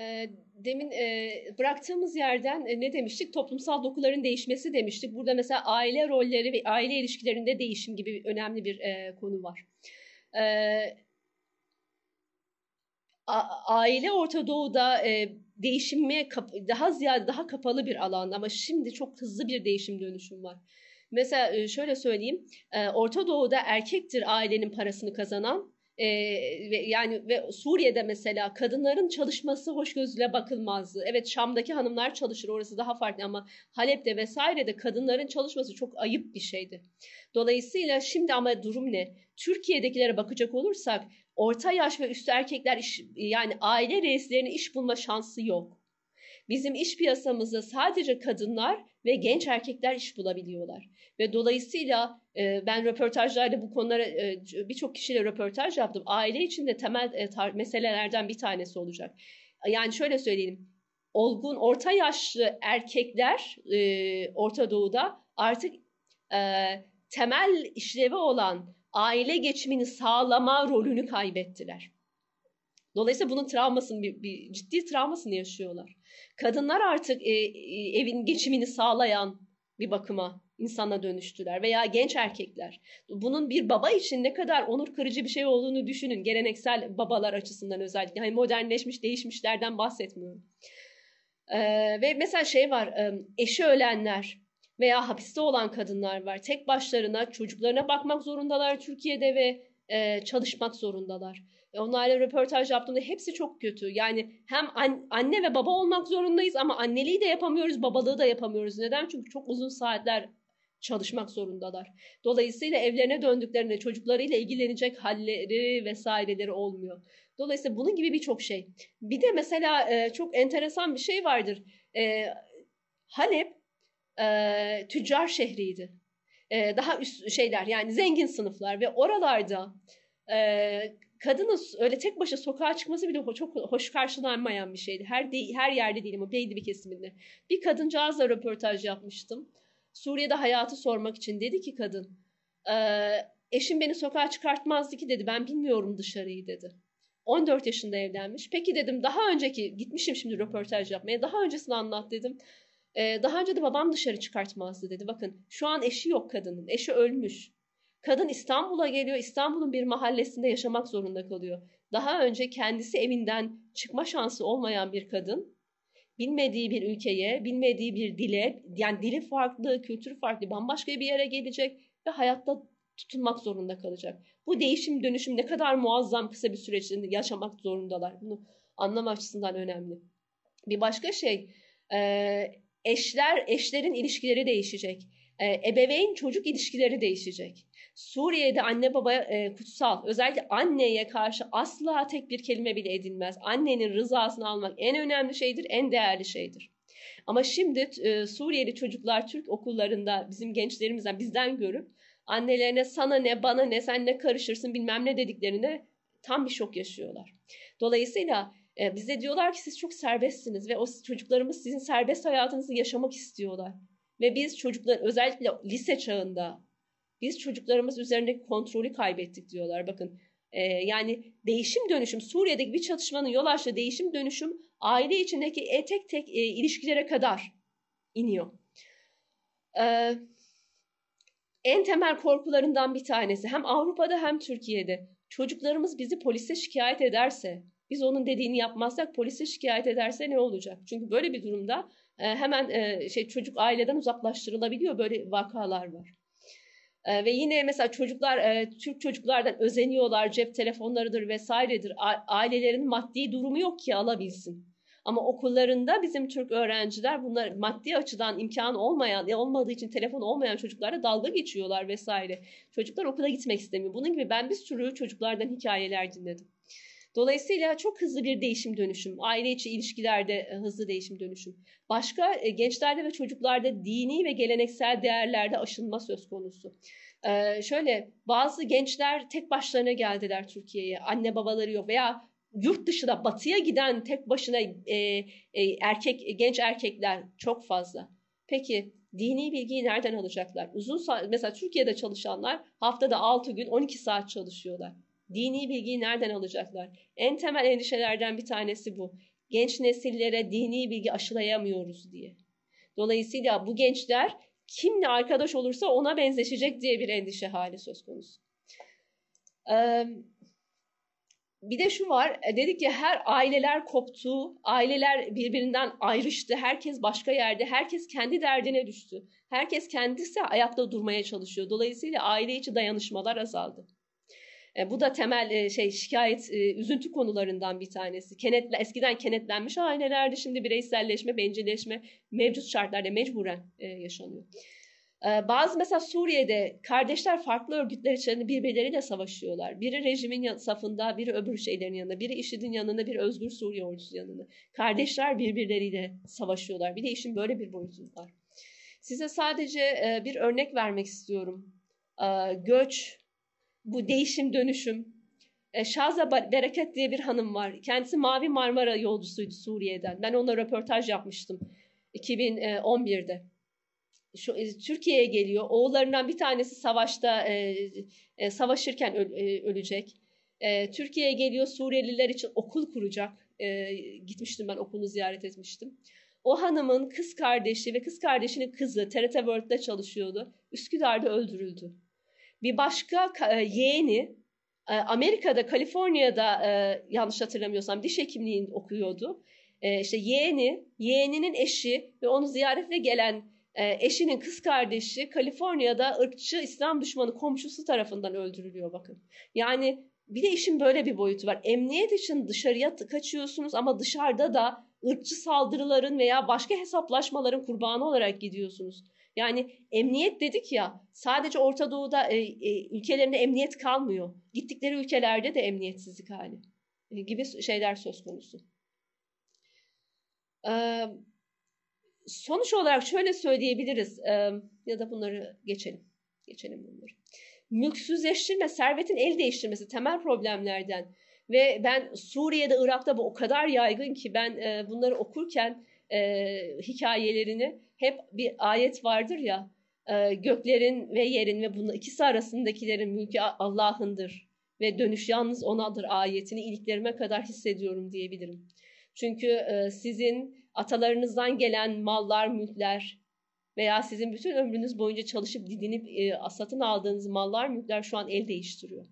E, demin e, bıraktığımız yerden e, ne demiştik? Toplumsal dokuların değişmesi demiştik. Burada mesela aile rolleri ve aile ilişkilerinde değişim gibi önemli bir e, konu var. E, aile Orta Doğu'da e, değişime daha ziyade daha kapalı bir alan ama şimdi çok hızlı bir değişim dönüşüm var. Mesela şöyle söyleyeyim, Orta Doğu'da erkektir ailenin parasını kazanan ee, ve yani ve Suriye'de mesela kadınların çalışması hoş gözle bakılmazdı. Evet Şam'daki hanımlar çalışır orası daha farklı ama Halep'te vesairede kadınların çalışması çok ayıp bir şeydi. Dolayısıyla şimdi ama durum ne? Türkiye'dekilere bakacak olursak orta yaş ve üstü erkekler iş, yani aile reislerinin iş bulma şansı yok. Bizim iş piyasamızda sadece kadınlar ve genç erkekler iş bulabiliyorlar. Ve dolayısıyla e, ben röportajlarda bu konulara e, birçok kişiyle röportaj yaptım. Aile içinde temel e, tar- meselelerden bir tanesi olacak. Yani şöyle söyleyeyim. Olgun, orta yaşlı erkekler e, Orta Doğu'da artık e, temel işlevi olan aile geçimini sağlama rolünü kaybettiler. Dolayısıyla bunun travmasını, bir, bir ciddi travmasını yaşıyorlar. Kadınlar artık e, e, evin geçimini sağlayan bir bakıma insana dönüştüler veya genç erkekler. Bunun bir baba için ne kadar onur kırıcı bir şey olduğunu düşünün. Geleneksel babalar açısından özellikle. Hani modernleşmiş, değişmişlerden bahsetmiyorum. Ee, ve mesela şey var, eşi ölenler veya hapiste olan kadınlar var. Tek başlarına çocuklarına bakmak zorundalar Türkiye'de ve e, çalışmak zorundalar. Onlarla röportaj yaptığımda hepsi çok kötü. Yani hem an, anne ve baba olmak zorundayız ama anneliği de yapamıyoruz, babalığı da yapamıyoruz. Neden? Çünkü çok uzun saatler çalışmak zorundalar. Dolayısıyla evlerine döndüklerinde çocuklarıyla ilgilenecek halleri vesaireleri olmuyor. Dolayısıyla bunun gibi birçok şey. Bir de mesela e, çok enteresan bir şey vardır. E, Halep e, tüccar şehriydi. E, daha üst şeyler yani zengin sınıflar ve oralarda e, kadının öyle tek başına sokağa çıkması bile çok hoş karşılanmayan bir şeydi. Her de, her yerde değil ama belli bir kesiminde. Bir kadıncağızla röportaj yapmıştım. Suriye'de hayatı sormak için dedi ki kadın, e, eşim beni sokağa çıkartmazdı ki dedi, ben bilmiyorum dışarıyı dedi. 14 yaşında evlenmiş. Peki dedim daha önceki, gitmişim şimdi röportaj yapmaya, daha öncesini anlat dedim. E, daha önce de babam dışarı çıkartmazdı dedi. Bakın şu an eşi yok kadının, eşi ölmüş. Kadın İstanbul'a geliyor, İstanbul'un bir mahallesinde yaşamak zorunda kalıyor. Daha önce kendisi evinden çıkma şansı olmayan bir kadın, bilmediği bir ülkeye, bilmediği bir dile, yani dili farklı, kültürü farklı, bambaşka bir yere gelecek ve hayatta tutunmak zorunda kalacak. Bu değişim dönüşüm ne kadar muazzam kısa bir süreç yaşamak zorundalar. Bunu anlama açısından önemli. Bir başka şey, eşler, eşlerin ilişkileri değişecek. Ebeveyn çocuk ilişkileri değişecek. Suriye'de anne baba e, kutsal. Özellikle anneye karşı asla tek bir kelime bile edilmez. Annenin rızasını almak en önemli şeydir, en değerli şeydir. Ama şimdi e, Suriyeli çocuklar Türk okullarında bizim gençlerimizden bizden görüp annelerine sana ne bana ne sen ne karışırsın bilmem ne dediklerine tam bir şok yaşıyorlar. Dolayısıyla e, bize diyorlar ki siz çok serbestsiniz ve o çocuklarımız sizin serbest hayatınızı yaşamak istiyorlar. Ve biz çocuklar özellikle lise çağında biz çocuklarımız üzerindeki kontrolü kaybettik diyorlar. Bakın e, yani değişim dönüşüm Suriye'deki bir çatışmanın yol açtığı değişim dönüşüm aile içindeki e, tek e, ilişkilere kadar iniyor. E, en temel korkularından bir tanesi hem Avrupa'da hem Türkiye'de çocuklarımız bizi polise şikayet ederse biz onun dediğini yapmazsak polise şikayet ederse ne olacak? Çünkü böyle bir durumda e, hemen e, şey çocuk aileden uzaklaştırılabiliyor böyle vakalar var. E, ve yine mesela çocuklar e, Türk çocuklardan özeniyorlar cep telefonlarıdır vesairedir A, ailelerin maddi durumu yok ki alabilsin. Ama okullarında bizim Türk öğrenciler bunlar maddi açıdan imkan olmayan, olmadığı için telefon olmayan çocuklara dalga geçiyorlar vesaire. Çocuklar okula gitmek istemiyor. Bunun gibi ben bir sürü çocuklardan hikayeler dinledim. Dolayısıyla çok hızlı bir değişim dönüşüm, aile içi ilişkilerde e, hızlı değişim dönüşüm. Başka e, gençlerde ve çocuklarda dini ve geleneksel değerlerde aşılma söz konusu. Ee, şöyle bazı gençler tek başlarına geldiler Türkiye'ye, anne babaları yok veya yurt dışına batıya giden tek başına e, e, erkek genç erkekler çok fazla. Peki dini bilgiyi nereden alacaklar? Uzun mesela Türkiye'de çalışanlar haftada 6 gün 12 saat çalışıyorlar. Dini bilgiyi nereden alacaklar? En temel endişelerden bir tanesi bu. genç nesillere dini bilgi aşılayamıyoruz diye. Dolayısıyla bu gençler kimle arkadaş olursa ona benzeşecek diye bir endişe hali söz konusu. Bir de şu var, e, dedik ki her aileler koptu, aileler birbirinden ayrıştı, herkes başka yerde, herkes kendi derdine düştü. Herkes kendisi ayakta durmaya çalışıyor. Dolayısıyla aile içi dayanışmalar azaldı. E, bu da temel e, şey şikayet, e, üzüntü konularından bir tanesi. Kenetle, eskiden kenetlenmiş ailelerdi, şimdi bireyselleşme, bencilleşme mevcut şartlarda mecburen yaşanıyor. Bazı mesela Suriye'de kardeşler farklı örgütler içerisinde birbirleriyle savaşıyorlar. Biri rejimin safında, biri öbür şeylerin yanında, biri IŞİD'in yanında, biri Özgür Suriye ordusu yanında. Kardeşler birbirleriyle savaşıyorlar. Bir de işin böyle bir boyutu var. Size sadece bir örnek vermek istiyorum. Göç, bu değişim dönüşüm. E, Şaza Bereket diye bir hanım var. Kendisi Mavi Marmara yolcusuydu Suriye'den. Ben ona röportaj yapmıştım 2011'de. Şu, e, Türkiye'ye geliyor. Oğullarından bir tanesi savaşta e, e, savaşırken öl, ölecek. Türkiye'ye geliyor Suriyeliler için okul kuracak. Gitmiştim ben okulunu ziyaret etmiştim. O hanımın kız kardeşi ve kız kardeşinin kızı TRT World'de çalışıyordu. Üsküdar'da öldürüldü. Bir başka e, yeğeni e, Amerika'da, Kaliforniya'da e, yanlış hatırlamıyorsam diş hekimliğini okuyordu. İşte yeğeni, yeğeninin eşi ve onu ziyarete gelen eşinin kız kardeşi Kaliforniya'da ırkçı İslam düşmanı komşusu tarafından öldürülüyor bakın. Yani bir de işin böyle bir boyutu var. Emniyet için dışarıya kaçıyorsunuz ama dışarıda da ırkçı saldırıların veya başka hesaplaşmaların kurbanı olarak gidiyorsunuz. Yani emniyet dedik ya sadece Orta Doğu'da e, e, ülkelerinde emniyet kalmıyor. Gittikleri ülkelerde de emniyetsizlik hali e, gibi şeyler söz konusu. E, sonuç olarak şöyle söyleyebiliriz e, ya da bunları geçelim. Geçelim bunları. Mülksüzleştirme, servetin el değiştirmesi temel problemlerden ve ben Suriye'de, Irak'ta bu o kadar yaygın ki ben e, bunları okurken e, hikayelerini hep bir ayet vardır ya e, göklerin ve yerin ve bunun ikisi arasındakilerin mülkü Allah'ındır ve dönüş yalnız onadır ayetini iliklerime kadar hissediyorum diyebilirim. Çünkü e, sizin atalarınızdan gelen mallar, mülkler veya sizin bütün ömrünüz boyunca çalışıp didinip e, satın aldığınız mallar, mülkler şu an el değiştiriyor.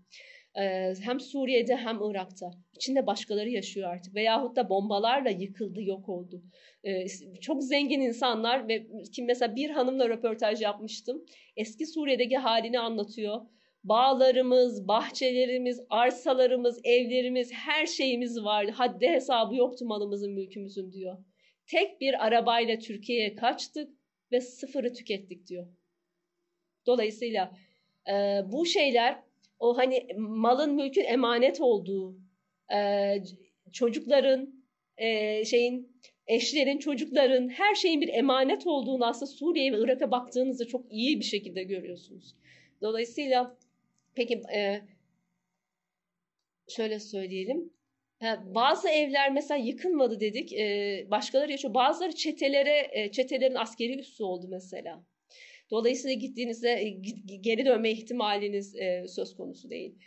E, hem Suriye'de hem Irak'ta. İçinde başkaları yaşıyor artık. Veyahut da bombalarla yıkıldı, yok oldu. E, çok zengin insanlar ve kim mesela bir hanımla röportaj yapmıştım. Eski Suriye'deki halini anlatıyor. Bağlarımız, bahçelerimiz, arsalarımız, evlerimiz, her şeyimiz vardı. Haddi hesabı yoktu malımızın, mülkümüzün diyor. Tek bir arabayla Türkiye'ye kaçtık ve sıfırı tükettik diyor. Dolayısıyla e, bu şeyler o hani malın mülkün emanet olduğu, e, çocukların, e, şeyin, eşlerin, çocukların, her şeyin bir emanet olduğunu aslında Suriye ve Irak'a baktığınızda çok iyi bir şekilde görüyorsunuz. Dolayısıyla peki e, şöyle söyleyelim. bazı evler mesela yıkılmadı dedik. E, başkaları yaşıyor. Bazıları çetelere, e, çetelerin askeri üssü oldu mesela. Dolayısıyla gittiğinizde e, geri dönme ihtimaliniz e, söz konusu değil.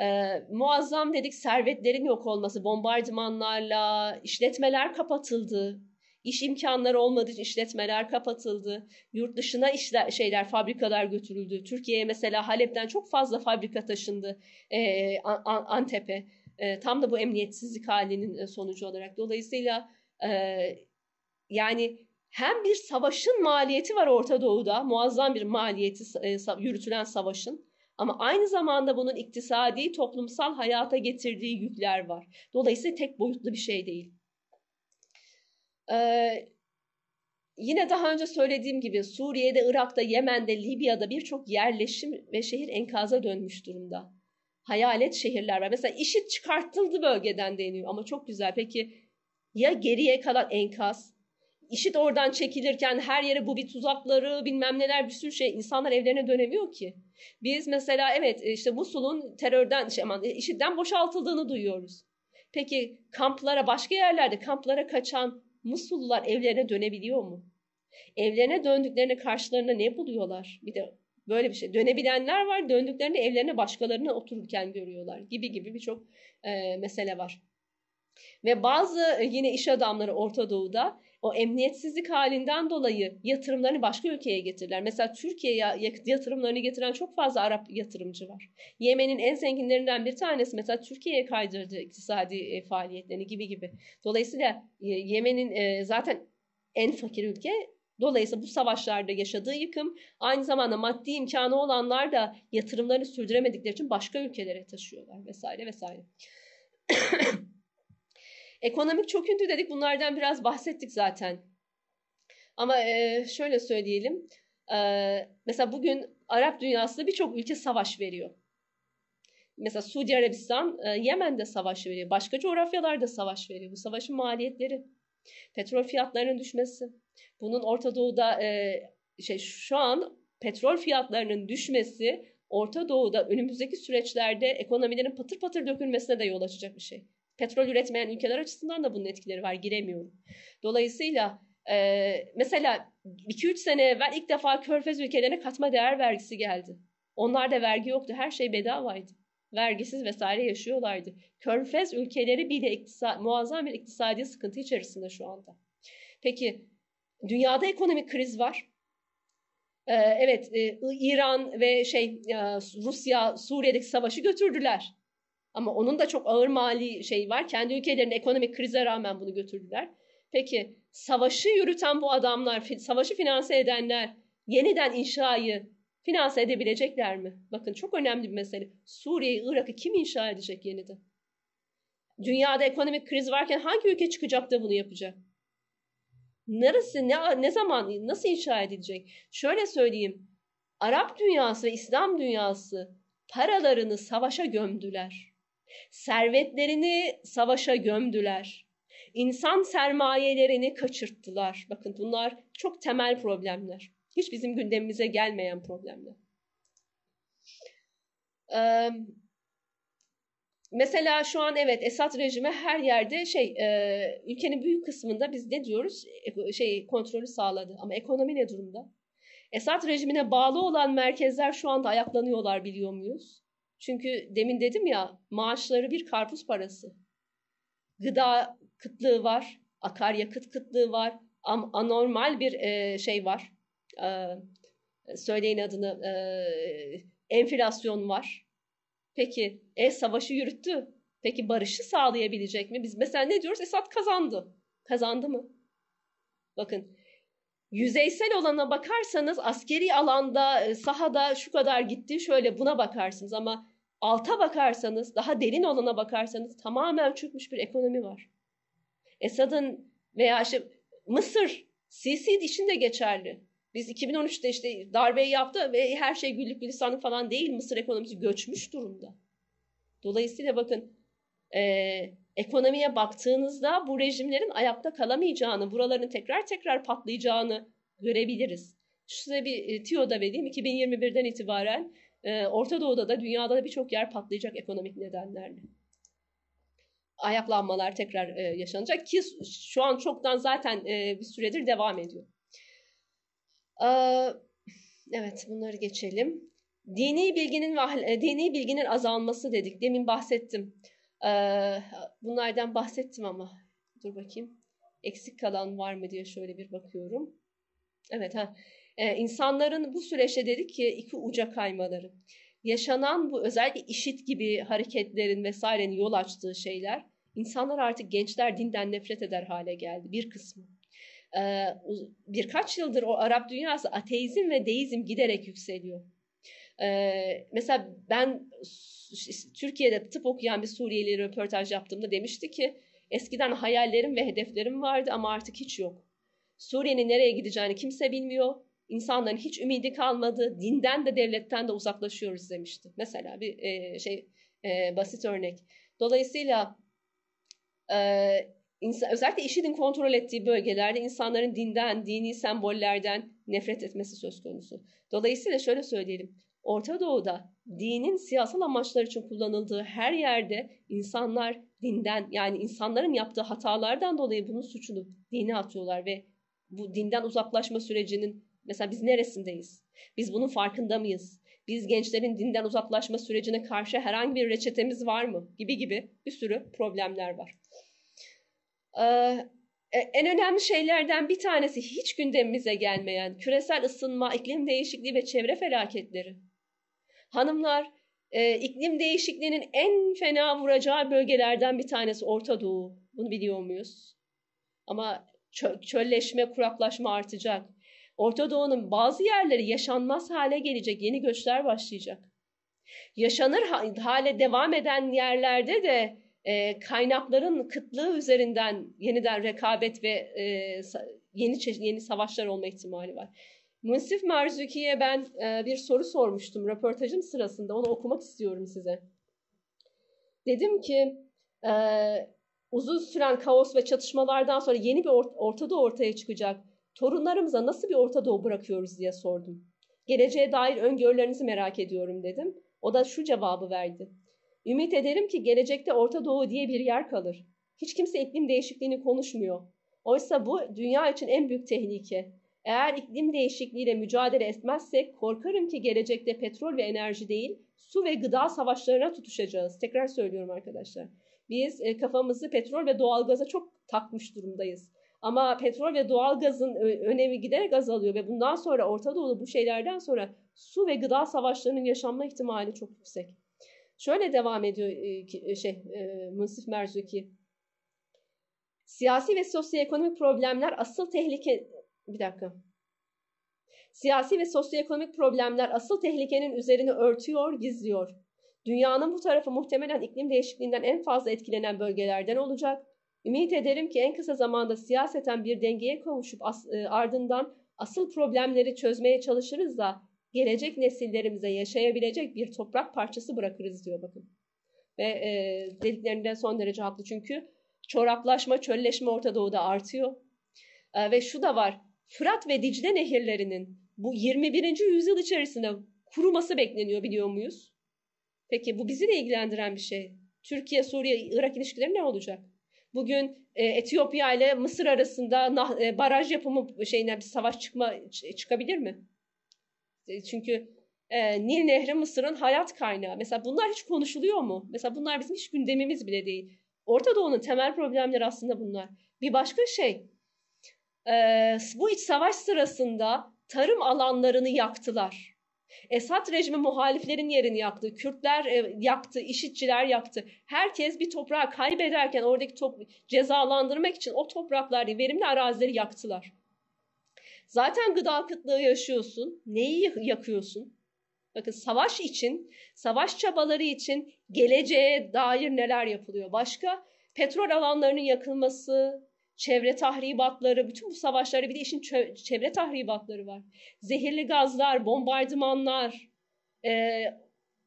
E, muazzam dedik servetlerin yok olması, bombardımanlarla işletmeler kapatıldı. İş imkanları olmadığı için işletmeler kapatıldı. Yurt dışına işler, şeyler, fabrikalar götürüldü. Türkiye'ye mesela Halep'ten çok fazla fabrika taşındı Antep'e. Tam da bu emniyetsizlik halinin sonucu olarak. Dolayısıyla yani hem bir savaşın maliyeti var Orta Doğu'da, muazzam bir maliyeti e, yürütülen savaşın. Ama aynı zamanda bunun iktisadi, toplumsal hayata getirdiği yükler var. Dolayısıyla tek boyutlu bir şey değil. Ee, yine daha önce söylediğim gibi Suriye'de, Irak'ta, Yemen'de, Libya'da birçok yerleşim ve şehir enkaza dönmüş durumda. Hayalet şehirler var. Mesela işit çıkartıldı bölgeden deniyor ama çok güzel. Peki ya geriye kalan enkaz İşit oradan çekilirken her yere bu bir tuzakları bilmem neler bir sürü şey insanlar evlerine dönemiyor ki. Biz mesela evet işte Musul'un terörden şey aman IŞİD'den boşaltıldığını duyuyoruz. Peki kamplara başka yerlerde kamplara kaçan Musullular evlerine dönebiliyor mu? Evlerine döndüklerinde karşılarında ne buluyorlar? Bir de böyle bir şey. Dönebilenler var döndüklerinde evlerine başkalarına otururken görüyorlar gibi gibi birçok e, mesele var. Ve bazı e, yine iş adamları Orta Doğu'da o emniyetsizlik halinden dolayı yatırımlarını başka ülkeye getirirler. Mesela Türkiye'ye yatırımlarını getiren çok fazla Arap yatırımcı var. Yemen'in en zenginlerinden bir tanesi mesela Türkiye'ye kaydırdı iktisadi e, faaliyetlerini gibi gibi. Dolayısıyla e, Yemen'in zaten en fakir ülke Dolayısıyla bu savaşlarda yaşadığı yıkım aynı zamanda maddi imkanı olanlar da yatırımlarını sürdüremedikleri için başka ülkelere taşıyorlar vesaire vesaire. Ekonomik çöküntü dedik bunlardan biraz bahsettik zaten. Ama e, şöyle söyleyelim. E, mesela bugün Arap dünyasında birçok ülke savaş veriyor. Mesela Suudi Arabistan e, Yemen'de savaş veriyor. Başka coğrafyalarda savaş veriyor. Bu savaşın maliyetleri. Petrol fiyatlarının düşmesi. Bunun Orta Doğu'da e, şey şu an petrol fiyatlarının düşmesi Orta Doğu'da önümüzdeki süreçlerde ekonomilerin patır patır dökülmesine de yol açacak bir şey. Petrol üretmeyen ülkeler açısından da bunun etkileri var. Giremiyorum. Dolayısıyla e, mesela 2-3 sene evvel ilk defa Körfez ülkelerine katma değer vergisi geldi. Onlarda vergi yoktu. Her şey bedavaydı. Vergisiz vesaire yaşıyorlardı. Körfez ülkeleri bile iktisat, muazzam bir iktisadi sıkıntı içerisinde şu anda. Peki dünyada ekonomik kriz var. Ee, evet, e, İran ve şey e, Rusya Suriye'deki savaşı götürdüler. Ama onun da çok ağır mali şey var. Kendi ülkelerinin ekonomik krize rağmen bunu götürdüler. Peki savaşı yürüten bu adamlar, savaşı finanse edenler yeniden inşayı finanse edebilecekler mi? Bakın çok önemli bir mesele. Suriye'yi, Irak'ı kim inşa edecek yeniden? Dünyada ekonomik kriz varken hangi ülke çıkacak da bunu yapacak? Neresi, ne, ne zaman, nasıl inşa edilecek? Şöyle söyleyeyim. Arap dünyası ve İslam dünyası paralarını savaşa gömdüler. Servetlerini savaşa gömdüler. İnsan sermayelerini kaçırttılar. Bakın bunlar çok temel problemler. Hiç bizim gündemimize gelmeyen problemler. Ee, mesela şu an evet Esad rejimi her yerde şey e, ülkenin büyük kısmında biz ne diyoruz şey kontrolü sağladı ama ekonomi ne durumda? Esad rejimine bağlı olan merkezler şu anda ayaklanıyorlar biliyor muyuz? Çünkü demin dedim ya maaşları bir karpuz parası. Gıda kıtlığı var, akaryakıt kıtlığı var, anormal bir e, şey var. E, söyleyin adını, e, enflasyon var. Peki, e savaşı yürüttü. Peki barışı sağlayabilecek mi? Biz mesela ne diyoruz? Esad kazandı. Kazandı mı? Bakın yüzeysel olana bakarsanız askeri alanda, sahada şu kadar gitti şöyle buna bakarsınız ama alta bakarsanız, daha derin olana bakarsanız tamamen çökmüş bir ekonomi var. Esad'ın veya işte Mısır, Sisi için de geçerli. Biz 2013'te işte darbeyi yaptı ve her şey güllük gülistanlık falan değil. Mısır ekonomisi göçmüş durumda. Dolayısıyla bakın e, ekonomiye baktığınızda bu rejimlerin ayakta kalamayacağını, buraların tekrar tekrar patlayacağını görebiliriz. Size bir e, tiyo da vereyim. 2021'den itibaren e, Orta Doğu'da da dünyada da birçok yer patlayacak ekonomik nedenlerle. Ayaklanmalar tekrar e, yaşanacak ki şu an çoktan zaten e, bir süredir devam ediyor. E, evet bunları geçelim. Dini bilginin ve dini bilginin azalması dedik. Demin bahsettim. E, bunlardan bahsettim ama dur bakayım. Eksik kalan var mı diye şöyle bir bakıyorum. Evet ha. Ee, insanların bu süreçte dedik ki iki uca kaymaları. Yaşanan bu özellikle işit gibi hareketlerin vesairenin yol açtığı şeyler insanlar artık gençler dinden nefret eder hale geldi bir kısmı. Ee, birkaç yıldır o Arap dünyası ateizm ve deizm giderek yükseliyor. Ee, mesela ben Türkiye'de tıp okuyan bir Suriyeli röportaj yaptığımda demişti ki eskiden hayallerim ve hedeflerim vardı ama artık hiç yok. Suriye'nin nereye gideceğini kimse bilmiyor insanların hiç ümidi kalmadı, dinden de devletten de uzaklaşıyoruz demişti. Mesela bir e, şey e, basit örnek. Dolayısıyla e, insan, özellikle IŞİD'in kontrol ettiği bölgelerde insanların dinden, dini sembollerden nefret etmesi söz konusu. Dolayısıyla şöyle söyleyelim. Orta Doğu'da dinin siyasal amaçlar için kullanıldığı her yerde insanlar dinden yani insanların yaptığı hatalardan dolayı bunun suçunu dine atıyorlar ve bu dinden uzaklaşma sürecinin Mesela biz neresindeyiz? Biz bunun farkında mıyız? Biz gençlerin dinden uzaklaşma sürecine karşı herhangi bir reçetemiz var mı? Gibi gibi bir sürü problemler var. en önemli şeylerden bir tanesi hiç gündemimize gelmeyen küresel ısınma, iklim değişikliği ve çevre felaketleri. Hanımlar, e, iklim değişikliğinin en fena vuracağı bölgelerden bir tanesi Orta Doğu. Bunu biliyor muyuz? Ama çö çölleşme, kuraklaşma artacak. Orta Doğu'nun bazı yerleri yaşanmaz hale gelecek, yeni göçler başlayacak. Yaşanır hale devam eden yerlerde de e, kaynakların kıtlığı üzerinden yeniden rekabet ve e, yeni yeni savaşlar olma ihtimali var. Munsif Marzuki'ye ben e, bir soru sormuştum röportajım sırasında. Onu okumak istiyorum size. Dedim ki e, uzun süren kaos ve çatışmalardan sonra yeni bir or- Orta ortaya çıkacak. Torunlarımıza nasıl bir Orta Doğu bırakıyoruz diye sordum. Geleceğe dair öngörülerinizi merak ediyorum dedim. O da şu cevabı verdi. Ümit ederim ki gelecekte Orta Doğu diye bir yer kalır. Hiç kimse iklim değişikliğini konuşmuyor. Oysa bu dünya için en büyük tehlike. Eğer iklim değişikliğiyle mücadele etmezsek korkarım ki gelecekte petrol ve enerji değil, su ve gıda savaşlarına tutuşacağız. Tekrar söylüyorum arkadaşlar. Biz e, kafamızı petrol ve doğalgaza çok takmış durumdayız. Ama petrol ve doğalgazın önemi giderek azalıyor ve bundan sonra Orta Doğu'da bu şeylerden sonra su ve gıda savaşlarının yaşanma ihtimali çok yüksek. Şöyle devam ediyor e, e, şey Munsif Merzuki. Siyasi ve sosyoekonomik problemler asıl tehlike bir dakika. Siyasi ve sosyoekonomik problemler asıl tehlikenin üzerini örtüyor, gizliyor. Dünyanın bu tarafı muhtemelen iklim değişikliğinden en fazla etkilenen bölgelerden olacak. Ümit ederim ki en kısa zamanda siyaseten bir dengeye kavuşup as, e, ardından asıl problemleri çözmeye çalışırız da gelecek nesillerimize yaşayabilecek bir toprak parçası bırakırız diyor bakın. Ve e, dediklerinde son derece haklı çünkü çoraklaşma, çölleşme Orta Doğu'da artıyor. E, ve şu da var, Fırat ve Dicle nehirlerinin bu 21. yüzyıl içerisinde kuruması bekleniyor biliyor muyuz? Peki bu bizi de ilgilendiren bir şey. Türkiye, Suriye, Irak ilişkileri ne olacak? Bugün e, Etiyopya ile Mısır arasında nah, e, baraj yapımı şeyinden bir savaş çıkma çıkabilir mi? E, çünkü e, Nil Nehri Mısır'ın hayat kaynağı. Mesela bunlar hiç konuşuluyor mu? Mesela bunlar bizim hiç gündemimiz bile değil. Orta Doğu'nun temel problemleri aslında bunlar. Bir başka şey, e, bu iç savaş sırasında tarım alanlarını yaktılar. Esad rejimi muhaliflerin yerini yaktı, Kürtler e, yaktı, işitçiler yaktı. Herkes bir toprağı kaybederken oradaki top, cezalandırmak için o toprakları, verimli arazileri yaktılar. Zaten gıda kıtlığı yaşıyorsun. Neyi yakıyorsun? Bakın savaş için, savaş çabaları için geleceğe dair neler yapılıyor? Başka petrol alanlarının yakılması, çevre tahribatları, bütün bu savaşlarda bir de işin çevre tahribatları var. Zehirli gazlar, bombardımanlar, e,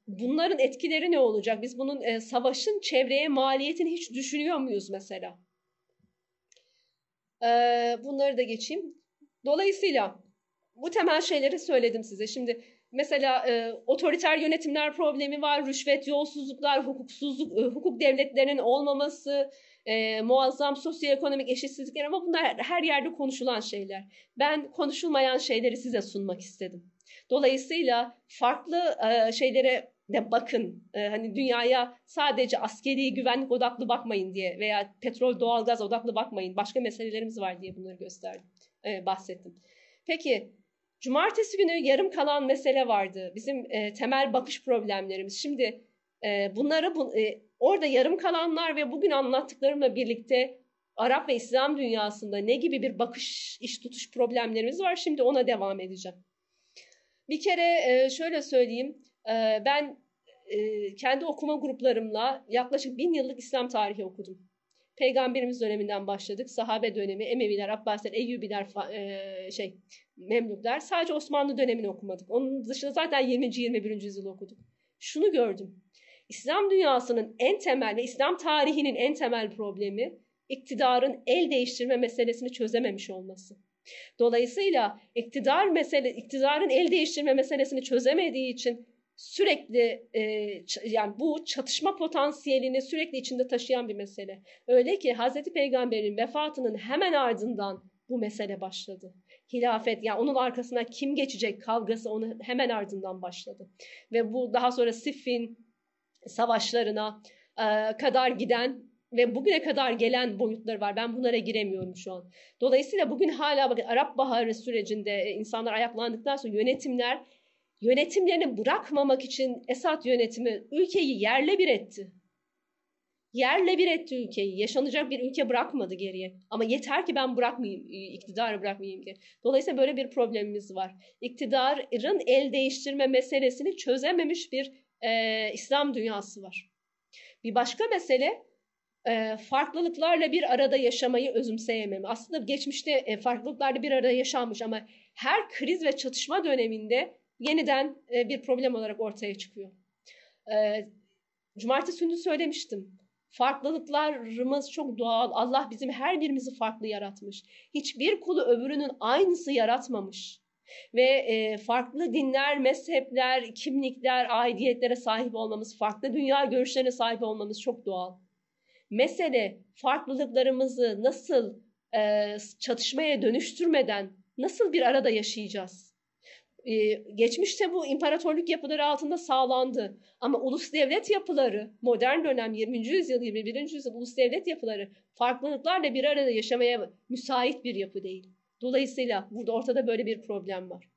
bunların etkileri ne olacak? Biz bunun e, savaşın çevreye maliyetini hiç düşünüyor muyuz mesela? E, bunları da geçeyim. Dolayısıyla bu temel şeyleri söyledim size. Şimdi mesela e, otoriter yönetimler problemi var, rüşvet, yolsuzluklar, hukuksuzluk, e, hukuk devletlerinin olmaması, e, muazzam sosyoekonomik eşitsizlikler ama bunlar her yerde konuşulan şeyler. Ben konuşulmayan şeyleri size sunmak istedim. Dolayısıyla farklı e, şeylere de bakın. E, hani dünyaya sadece askeri güvenlik odaklı bakmayın diye veya petrol doğalgaz odaklı bakmayın. Başka meselelerimiz var diye bunları gösterdim, e, bahsettim. Peki cumartesi günü yarım kalan mesele vardı. Bizim e, temel bakış problemlerimiz. Şimdi e, bunları bu, e, orada yarım kalanlar ve bugün anlattıklarımla birlikte Arap ve İslam dünyasında ne gibi bir bakış, iş tutuş problemlerimiz var. Şimdi ona devam edeceğim. Bir kere e, şöyle söyleyeyim. E, ben e, kendi okuma gruplarımla yaklaşık bin yıllık İslam tarihi okudum. Peygamberimiz döneminden başladık. Sahabe dönemi, Emeviler, Abbasiler, Eyyubiler, şey, Memlükler. Sadece Osmanlı dönemini okumadık. Onun dışında zaten 20. 21. yüzyılı okuduk. Şunu gördüm. İslam dünyasının en temel ve İslam tarihinin en temel problemi iktidarın el değiştirme meselesini çözememiş olması. Dolayısıyla iktidar mesele, iktidarın el değiştirme meselesini çözemediği için sürekli e, yani bu çatışma potansiyelini sürekli içinde taşıyan bir mesele. Öyle ki Hazreti Peygamber'in vefatının hemen ardından bu mesele başladı. Hilafet yani onun arkasına kim geçecek kavgası onu hemen ardından başladı. Ve bu daha sonra Siffin savaşlarına e, kadar giden ve bugüne kadar gelen boyutları var. Ben bunlara giremiyorum şu an. Dolayısıyla bugün hala bakın Arap Baharı sürecinde e, insanlar ayaklandıktan sonra yönetimler yönetimlerini bırakmamak için Esad yönetimi ülkeyi yerle bir etti. Yerle bir etti ülkeyi. Yaşanacak bir ülke bırakmadı geriye. Ama yeter ki ben bırakmayayım, iktidarı bırakmayayım diye. Dolayısıyla böyle bir problemimiz var. İktidarın el değiştirme meselesini çözememiş bir e, İslam dünyası var. Bir başka mesele e, farklılıklarla bir arada yaşamayı özümseyemem. Aslında geçmişte e, farklılıklarla bir arada yaşanmış ama her kriz ve çatışma döneminde yeniden e, bir problem olarak ortaya çıkıyor. E, Cumartesi günü söylemiştim. Farklılıklarımız çok doğal. Allah bizim her birimizi farklı yaratmış. Hiçbir kulu öbürünün aynısı yaratmamış. Ve e, farklı dinler, mezhepler, kimlikler, aidiyetlere sahip olmamız, farklı dünya görüşlerine sahip olmamız çok doğal. Mesele farklılıklarımızı nasıl e, çatışmaya dönüştürmeden nasıl bir arada yaşayacağız? Ee, geçmişte bu imparatorluk yapıları altında sağlandı. Ama ulus devlet yapıları, modern dönem 20. yüzyıl, 21. yüzyıl ulus devlet yapıları farklılıklarla bir arada yaşamaya müsait bir yapı değil. Dolayısıyla burada ortada böyle bir problem var.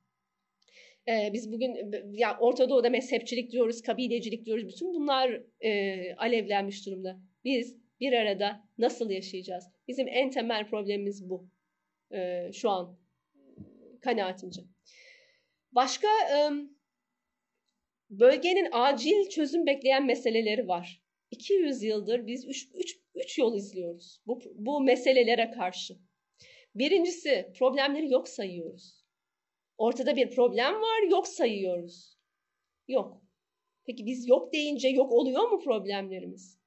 Ee, biz bugün ya Orta Doğu'da mezhepçilik diyoruz, kabilecilik diyoruz. Bütün bunlar e, alevlenmiş durumda. Biz bir arada nasıl yaşayacağız? Bizim en temel problemimiz bu. E, şu an kanaatimce. Başka bölgenin acil çözüm bekleyen meseleleri var. 200 yıldır biz 3 yol izliyoruz bu, bu meselelere karşı. Birincisi problemleri yok sayıyoruz. Ortada bir problem var yok sayıyoruz. Yok. Peki biz yok deyince yok oluyor mu problemlerimiz?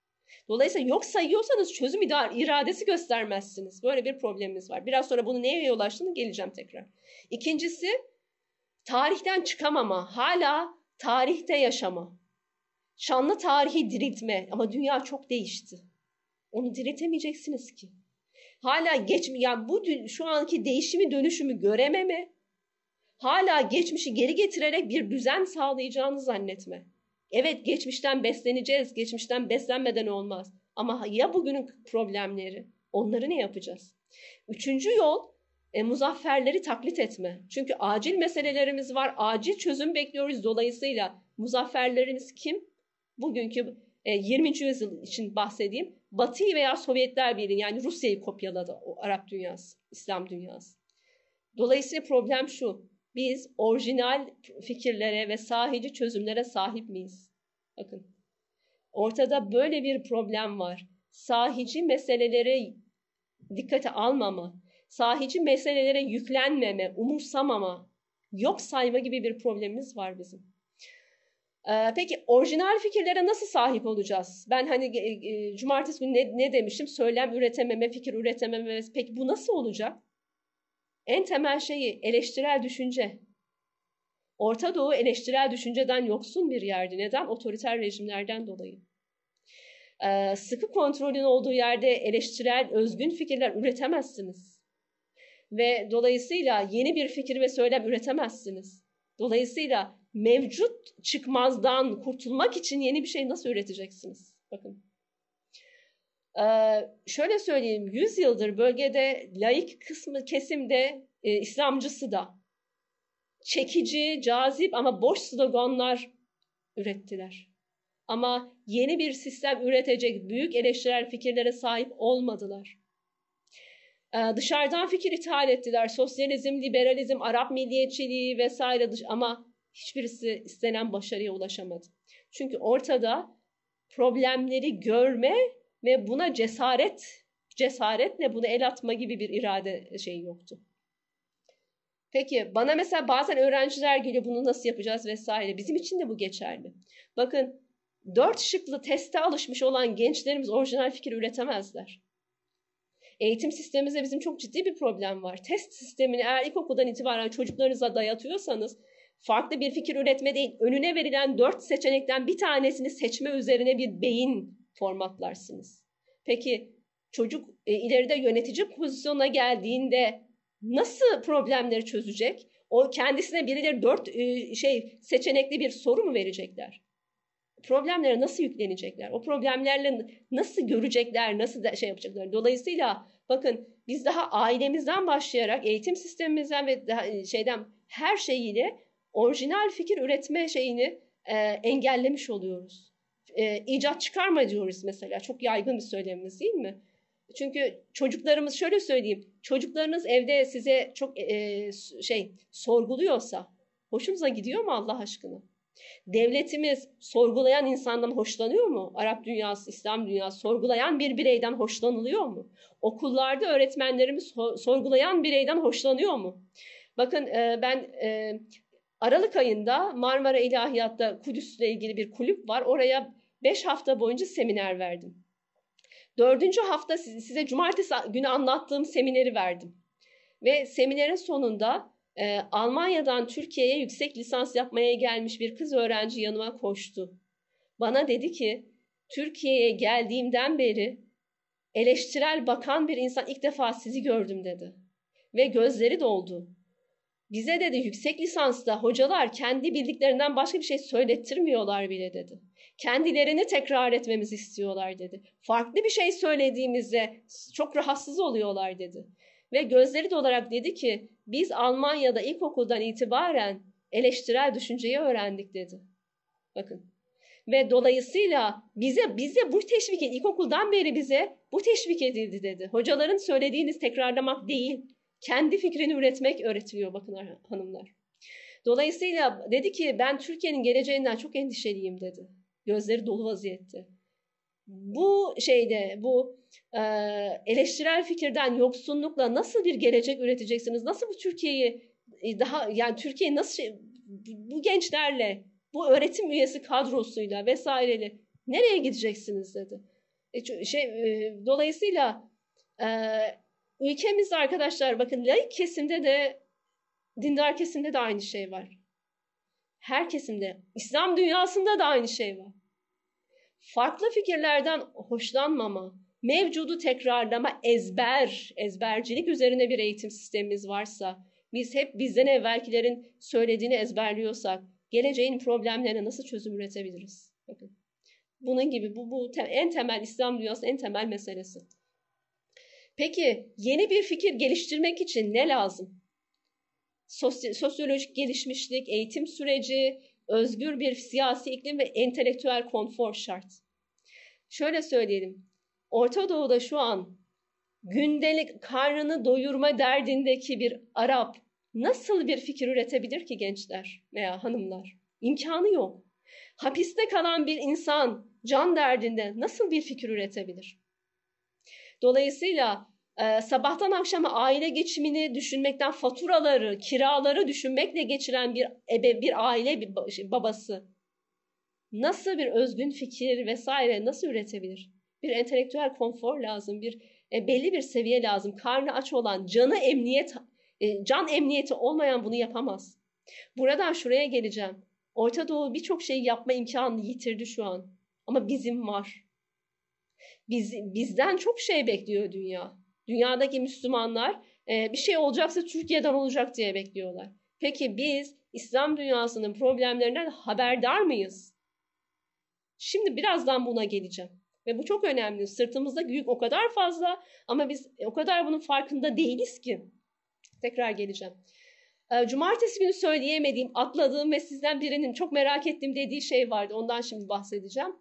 Dolayısıyla yok sayıyorsanız çözüm iradesi göstermezsiniz. Böyle bir problemimiz var. Biraz sonra bunu neye yol açtığını geleceğim tekrar. İkincisi tarihten çıkamama, hala tarihte yaşama. Şanlı tarihi diriltme ama dünya çok değişti. Onu diriltemeyeceksiniz ki. Hala geç yani bu şu anki değişimi dönüşümü görememe, hala geçmişi geri getirerek bir düzen sağlayacağını zannetme. Evet geçmişten besleneceğiz, geçmişten beslenmeden olmaz. Ama ya bugünün problemleri, onları ne yapacağız? Üçüncü yol e, muzafferleri taklit etme. Çünkü acil meselelerimiz var, acil çözüm bekliyoruz. Dolayısıyla muzafferlerimiz kim? Bugünkü 20. yüzyıl için bahsedeyim. Batı veya Sovyetler Birliği yani Rusya'yı kopyaladı o Arap dünyası, İslam dünyası. Dolayısıyla problem şu. Biz orijinal fikirlere ve sahici çözümlere sahip miyiz? Bakın. Ortada böyle bir problem var. Sahici meseleleri dikkate almama, sahici meselelere yüklenmeme, umursamama, yok sayma gibi bir problemimiz var bizim. Ee, peki orijinal fikirlere nasıl sahip olacağız? Ben hani e, e, cumartesi günü ne, ne demiştim? Söylem üretememe, fikir üretememe. Peki bu nasıl olacak? En temel şeyi eleştirel düşünce. Orta Doğu eleştirel düşünceden yoksun bir yerdi. Neden? Otoriter rejimlerden dolayı. Ee, sıkı kontrolün olduğu yerde eleştirel, özgün fikirler üretemezsiniz. Ve dolayısıyla yeni bir fikir ve söylem üretemezsiniz. Dolayısıyla mevcut çıkmazdan kurtulmak için yeni bir şey nasıl üreteceksiniz? Bakın. Ee, şöyle söyleyeyim, 100 yıldır bölgede laik kısmı kesimde e, İslamcısı da çekici, cazip ama boş sloganlar ürettiler. Ama yeni bir sistem üretecek büyük eleştirel fikirlere sahip olmadılar. Ee, dışarıdan fikir ithal ettiler. Sosyalizm, liberalizm, Arap milliyetçiliği vesaire ama hiçbirisi istenen başarıya ulaşamadı. Çünkü ortada problemleri görme ve buna cesaret, cesaretle bunu el atma gibi bir irade şeyi yoktu. Peki bana mesela bazen öğrenciler geliyor bunu nasıl yapacağız vesaire. Bizim için de bu geçerli. Bakın dört şıklı teste alışmış olan gençlerimiz orijinal fikir üretemezler eğitim sistemimizde bizim çok ciddi bir problem var. Test sistemini eğer ilkokuldan itibaren çocuklarınıza dayatıyorsanız farklı bir fikir üretme değil, önüne verilen dört seçenekten bir tanesini seçme üzerine bir beyin formatlarsınız. Peki çocuk e, ileride yönetici pozisyona geldiğinde nasıl problemleri çözecek? O kendisine birileri dört e, şey seçenekli bir soru mu verecekler? problemlere nasıl yüklenecekler? O problemlerle nasıl görecekler, nasıl da şey yapacaklar? Dolayısıyla bakın biz daha ailemizden başlayarak eğitim sistemimizden ve daha e, şeyden her şeyiyle orijinal fikir üretme şeyini e, engellemiş oluyoruz. E, icat çıkarma diyoruz mesela. Çok yaygın bir söylemimiz değil mi? Çünkü çocuklarımız şöyle söyleyeyim. Çocuklarınız evde size çok e, şey sorguluyorsa hoşunuza gidiyor mu Allah aşkına? Devletimiz sorgulayan insandan hoşlanıyor mu? Arap dünyası, İslam dünyası sorgulayan bir bireyden hoşlanılıyor mu? Okullarda öğretmenlerimiz sorgulayan bireyden hoşlanıyor mu? Bakın e, ben e, Aralık ayında Marmara İlahiyat'ta Kudüs'le ilgili bir kulüp var. Oraya 5 hafta boyunca seminer verdim. Dördüncü hafta size cumartesi günü anlattığım semineri verdim. Ve seminerin sonunda e, Almanya'dan Türkiye'ye yüksek lisans yapmaya gelmiş bir kız öğrenci yanıma koştu. Bana dedi ki Türkiye'ye geldiğimden beri eleştirel bakan bir insan ilk defa sizi gördüm dedi. Ve gözleri doldu. Bize dedi yüksek lisansta hocalar kendi bildiklerinden başka bir şey söylettirmiyorlar bile dedi. Kendilerini tekrar etmemizi istiyorlar dedi. Farklı bir şey söylediğimizde çok rahatsız oluyorlar dedi. Ve gözleri dolarak dedi ki biz Almanya'da ilkokuldan itibaren eleştirel düşünceyi öğrendik dedi. Bakın. Ve dolayısıyla bize bize bu teşvik ilkokuldan beri bize bu teşvik edildi dedi. Hocaların söylediğiniz tekrarlamak değil, kendi fikrini üretmek öğretiliyor bakın hanımlar. Dolayısıyla dedi ki ben Türkiye'nin geleceğinden çok endişeliyim dedi. Gözleri dolu vaziyette. Bu şeyde bu e, eleştirel fikirden yoksunlukla nasıl bir gelecek üreteceksiniz? Nasıl bu Türkiye'yi e, daha yani Türkiye nasıl şey, bu gençlerle bu öğretim üyesi kadrosuyla vesaireyle nereye gideceksiniz dedi. E, şey e, dolayısıyla e, ülkemizde arkadaşlar bakın laik kesimde de dindar kesimde de aynı şey var. Her kesimde, İslam dünyasında da aynı şey var. Farklı fikirlerden hoşlanmama, mevcudu tekrarlama, ezber, ezbercilik üzerine bir eğitim sistemimiz varsa, biz hep bizden evvelkilerin söylediğini ezberliyorsak, geleceğin problemlerine nasıl çözüm üretebiliriz? Bakın. Bunun gibi bu, bu en temel İslam dünyası en temel meselesi. Peki yeni bir fikir geliştirmek için ne lazım? Sosy sosyolojik gelişmişlik, eğitim süreci, özgür bir siyasi iklim ve entelektüel konfor şart. Şöyle söyleyelim. Orta Doğu'da şu an gündelik karnını doyurma derdindeki bir Arap nasıl bir fikir üretebilir ki gençler veya hanımlar? İmkanı yok. Hapiste kalan bir insan can derdinde nasıl bir fikir üretebilir? Dolayısıyla e, sabahtan akşama aile geçimini düşünmekten faturaları, kiraları düşünmekle geçiren bir ebe, bir aile bir şey, babası nasıl bir özgün fikir vesaire nasıl üretebilir? Bir entelektüel konfor lazım, bir e, belli bir seviye lazım. Karnı aç olan, canı emniyet, e, can emniyeti olmayan bunu yapamaz. Buradan şuraya geleceğim. Orta Doğu birçok şey yapma imkanını yitirdi şu an. Ama bizim var. Biz, bizden çok şey bekliyor dünya. Dünyadaki Müslümanlar e, bir şey olacaksa Türkiye'den olacak diye bekliyorlar. Peki biz İslam dünyasının problemlerinden haberdar mıyız? Şimdi birazdan buna geleceğim. Ve bu çok önemli. Sırtımızda yük o kadar fazla ama biz o kadar bunun farkında değiliz ki. Tekrar geleceğim. E, cumartesi günü söyleyemediğim, atladığım ve sizden birinin çok merak ettiğim dediği şey vardı. Ondan şimdi bahsedeceğim.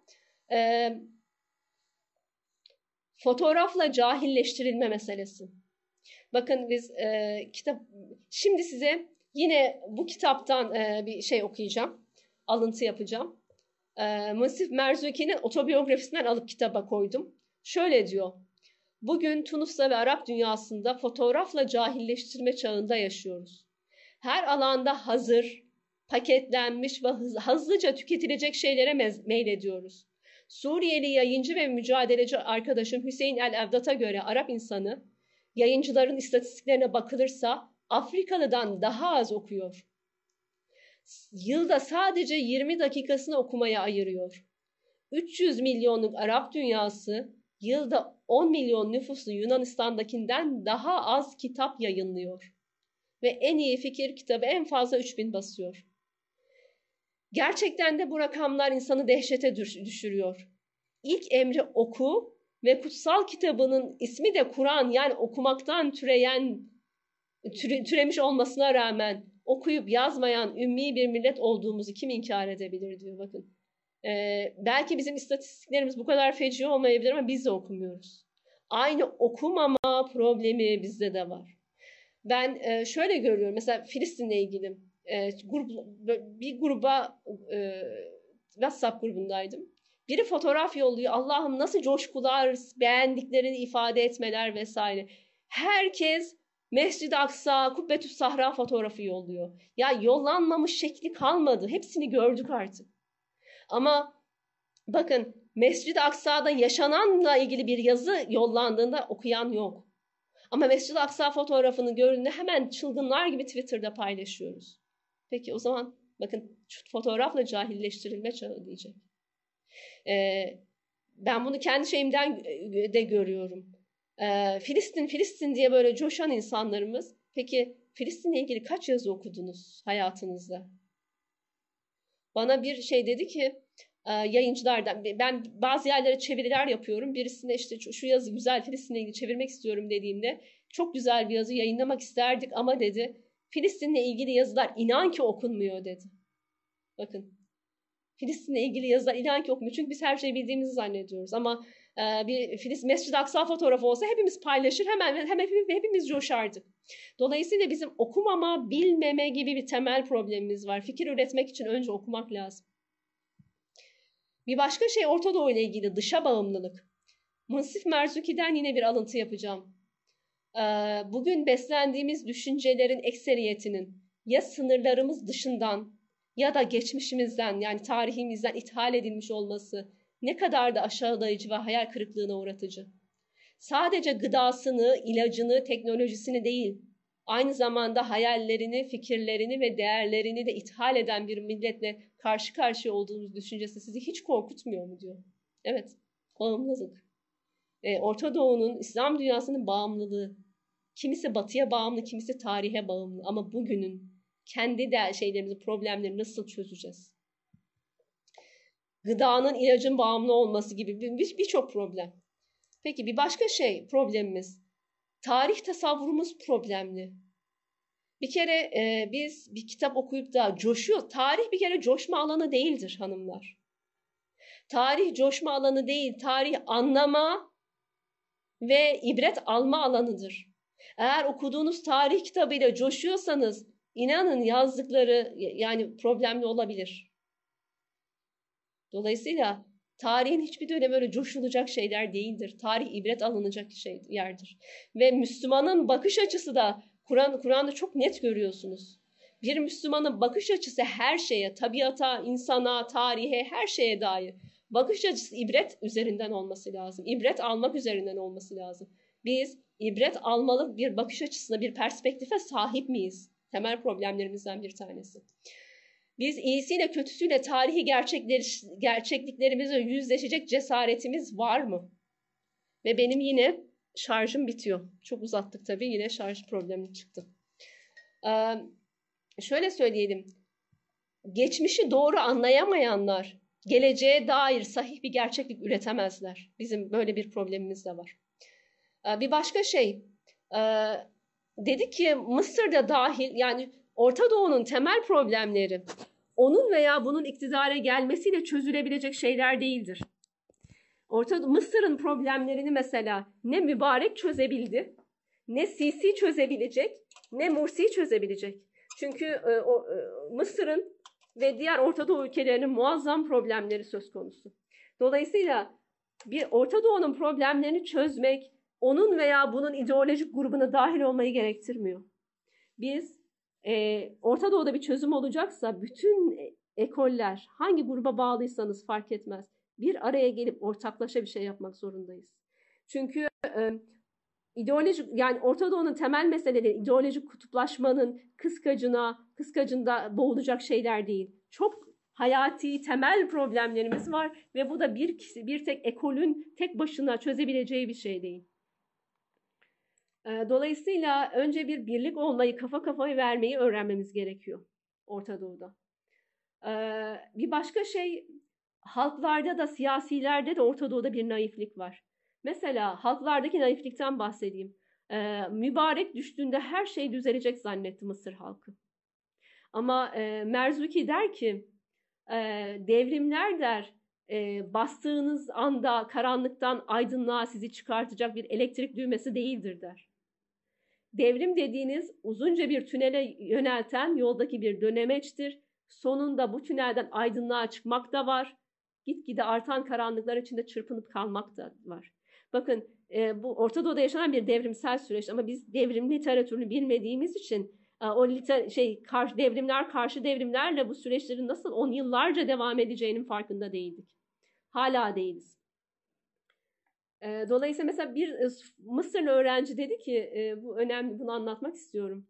Fotoğrafla cahilleştirilme meselesi. Bakın biz e, kitap şimdi size yine bu kitaptan e, bir şey okuyacağım. Alıntı yapacağım. E, Masif Merzuki'nin otobiyografisinden alıp kitaba koydum. Şöyle diyor. Bugün Tunus'ta ve Arap dünyasında fotoğrafla cahilleştirme çağında yaşıyoruz. Her alanda hazır, paketlenmiş ve hızlıca tüketilecek şeylere meylediyoruz. Suriyeli yayıncı ve mücadeleci arkadaşım Hüseyin El Evdat'a göre Arap insanı yayıncıların istatistiklerine bakılırsa Afrikalı'dan daha az okuyor. Yılda sadece 20 dakikasını okumaya ayırıyor. 300 milyonluk Arap dünyası yılda 10 milyon nüfuslu Yunanistan'dakinden daha az kitap yayınlıyor. Ve en iyi fikir kitabı en fazla 3000 basıyor. Gerçekten de bu rakamlar insanı dehşete düşürüyor. İlk emri oku ve kutsal kitabının ismi de Kur'an yani okumaktan türeyen türe, türemiş olmasına rağmen okuyup yazmayan ümmi bir millet olduğumuzu kim inkar edebilir diyor bakın. Ee, belki bizim istatistiklerimiz bu kadar feci olmayabilir ama biz de okumuyoruz. Aynı okumama problemi bizde de var. Ben e, şöyle görüyorum mesela Filistin'le ilgili e, grup, bir gruba e, WhatsApp grubundaydım. Biri fotoğraf yolluyor. Allah'ım nasıl coşkular, beğendiklerini ifade etmeler vesaire. Herkes Mescid-i Aksa, Kubbetü Sahra fotoğrafı yolluyor. Ya yollanmamış şekli kalmadı. Hepsini gördük artık. Ama bakın Mescid-i Aksa'da yaşananla ilgili bir yazı yollandığında okuyan yok. Ama Mescid-i Aksa fotoğrafını gördüğünde hemen çılgınlar gibi Twitter'da paylaşıyoruz. Peki o zaman bakın fotoğrafla cahilleştirilme çağı diyecek. Ee, ben bunu kendi şeyimden de görüyorum. Ee, Filistin, Filistin diye böyle coşan insanlarımız. Peki Filistin'le ilgili kaç yazı okudunuz hayatınızda? Bana bir şey dedi ki e, yayıncılardan ben bazı yerlere çeviriler yapıyorum. Birisine işte şu yazı güzel Filistin'le ilgili çevirmek istiyorum dediğimde çok güzel bir yazı yayınlamak isterdik ama dedi Filistin'le ilgili yazılar inan ki okunmuyor dedi. Bakın Filistin'le ilgili yazılar inan ki okumuyor. Çünkü biz her şeyi bildiğimizi zannediyoruz. Ama e, bir Filistin Mescid-i Aksa fotoğrafı olsa hepimiz paylaşır hemen hemen hepimiz, hepimiz coşardık. Dolayısıyla bizim okumama, bilmeme gibi bir temel problemimiz var. Fikir üretmek için önce okumak lazım. Bir başka şey Orta Doğu ile ilgili dışa bağımlılık. Mınsif Merzuki'den yine bir alıntı yapacağım. Bugün beslendiğimiz düşüncelerin ekseriyetinin ya sınırlarımız dışından ya da geçmişimizden yani tarihimizden ithal edilmiş olması ne kadar da aşağılayıcı ve hayal kırıklığına uğratıcı. Sadece gıdasını, ilacını, teknolojisini değil, aynı zamanda hayallerini, fikirlerini ve değerlerini de ithal eden bir milletle karşı karşıya olduğumuz düşüncesi sizi hiç korkutmuyor mu diyor. Evet, bağımlılık. E, Orta Doğu'nun, İslam dünyasının bağımlılığı. Kimisi batıya bağımlı, kimisi tarihe bağımlı. Ama bugünün kendi de şeylerimizi, problemleri nasıl çözeceğiz? Gıdanın, ilacın bağımlı olması gibi birçok bir problem. Peki bir başka şey problemimiz. Tarih tasavvurumuz problemli. Bir kere e, biz bir kitap okuyup da coşuyor. Tarih bir kere coşma alanı değildir hanımlar. Tarih coşma alanı değil, tarih anlama ve ibret alma alanıdır. Eğer okuduğunuz tarih kitabıyla coşuyorsanız inanın yazdıkları yani problemli olabilir. Dolayısıyla tarihin hiçbir dönemi öyle coşulacak şeyler değildir. Tarih ibret alınacak şey yerdir. Ve Müslümanın bakış açısı da Kur'an Kur'an'da çok net görüyorsunuz. Bir Müslümanın bakış açısı her şeye, tabiata, insana, tarihe, her şeye dair. Bakış açısı ibret üzerinden olması lazım. İbret almak üzerinden olması lazım. Biz ibret almalı bir bakış açısına, bir perspektife sahip miyiz? Temel problemlerimizden bir tanesi. Biz iyisiyle kötüsüyle tarihi gerçekleri, gerçekliklerimizle yüzleşecek cesaretimiz var mı? Ve benim yine şarjım bitiyor. Çok uzattık tabii yine şarj problemi çıktı. Ee, şöyle söyleyelim. Geçmişi doğru anlayamayanlar geleceğe dair sahih bir gerçeklik üretemezler. Bizim böyle bir problemimiz de var. Ee, bir başka şey, e, dedi ki Mısır'da dahil yani Orta Doğu'nun temel problemleri onun veya bunun iktidara gelmesiyle çözülebilecek şeyler değildir. Orta Mısır'ın problemlerini mesela ne mübarek çözebildi, ne Sisi çözebilecek, ne Mursi çözebilecek. Çünkü e, o, e, Mısır'ın ve diğer Orta Doğu ülkelerinin muazzam problemleri söz konusu. Dolayısıyla bir Orta Doğu'nun problemlerini çözmek onun veya bunun ideolojik grubuna dahil olmayı gerektirmiyor. Biz e, Orta Doğu'da bir çözüm olacaksa bütün ekoller hangi gruba bağlıysanız fark etmez. Bir araya gelip ortaklaşa bir şey yapmak zorundayız. Çünkü e, ideolojik yani Orta Doğu'nun temel meseleleri ideolojik kutuplaşmanın kıskacına, kıskacında boğulacak şeyler değil. Çok hayati temel problemlerimiz var ve bu da bir kişi, bir tek ekolün tek başına çözebileceği bir şey değil. Dolayısıyla önce bir birlik olmayı, kafa kafayı vermeyi öğrenmemiz gerekiyor Orta Doğu'da. Bir başka şey halklarda da siyasilerde de Orta Doğu'da bir naiflik var. Mesela halklardaki naiflikten bahsedeyim. Mübarek düştüğünde her şey düzelecek zannetti Mısır halkı. Ama Merzuki der ki devrimler der bastığınız anda karanlıktan aydınlığa sizi çıkartacak bir elektrik düğmesi değildir der. Devrim dediğiniz uzunca bir tünele yönelten yoldaki bir dönemeçtir. Sonunda bu tünelden aydınlığa çıkmak da var. Gitgide artan karanlıklar içinde çırpınıp kalmak da var. Bakın e, bu Orta Doğu'da yaşanan bir devrimsel süreç ama biz devrim literatürünü bilmediğimiz için e, o liter, şey karşı devrimler karşı devrimlerle bu süreçlerin nasıl on yıllarca devam edeceğinin farkında değildik. Hala değiliz. Dolayısıyla mesela bir Mısırlı öğrenci dedi ki bu önemli bunu anlatmak istiyorum.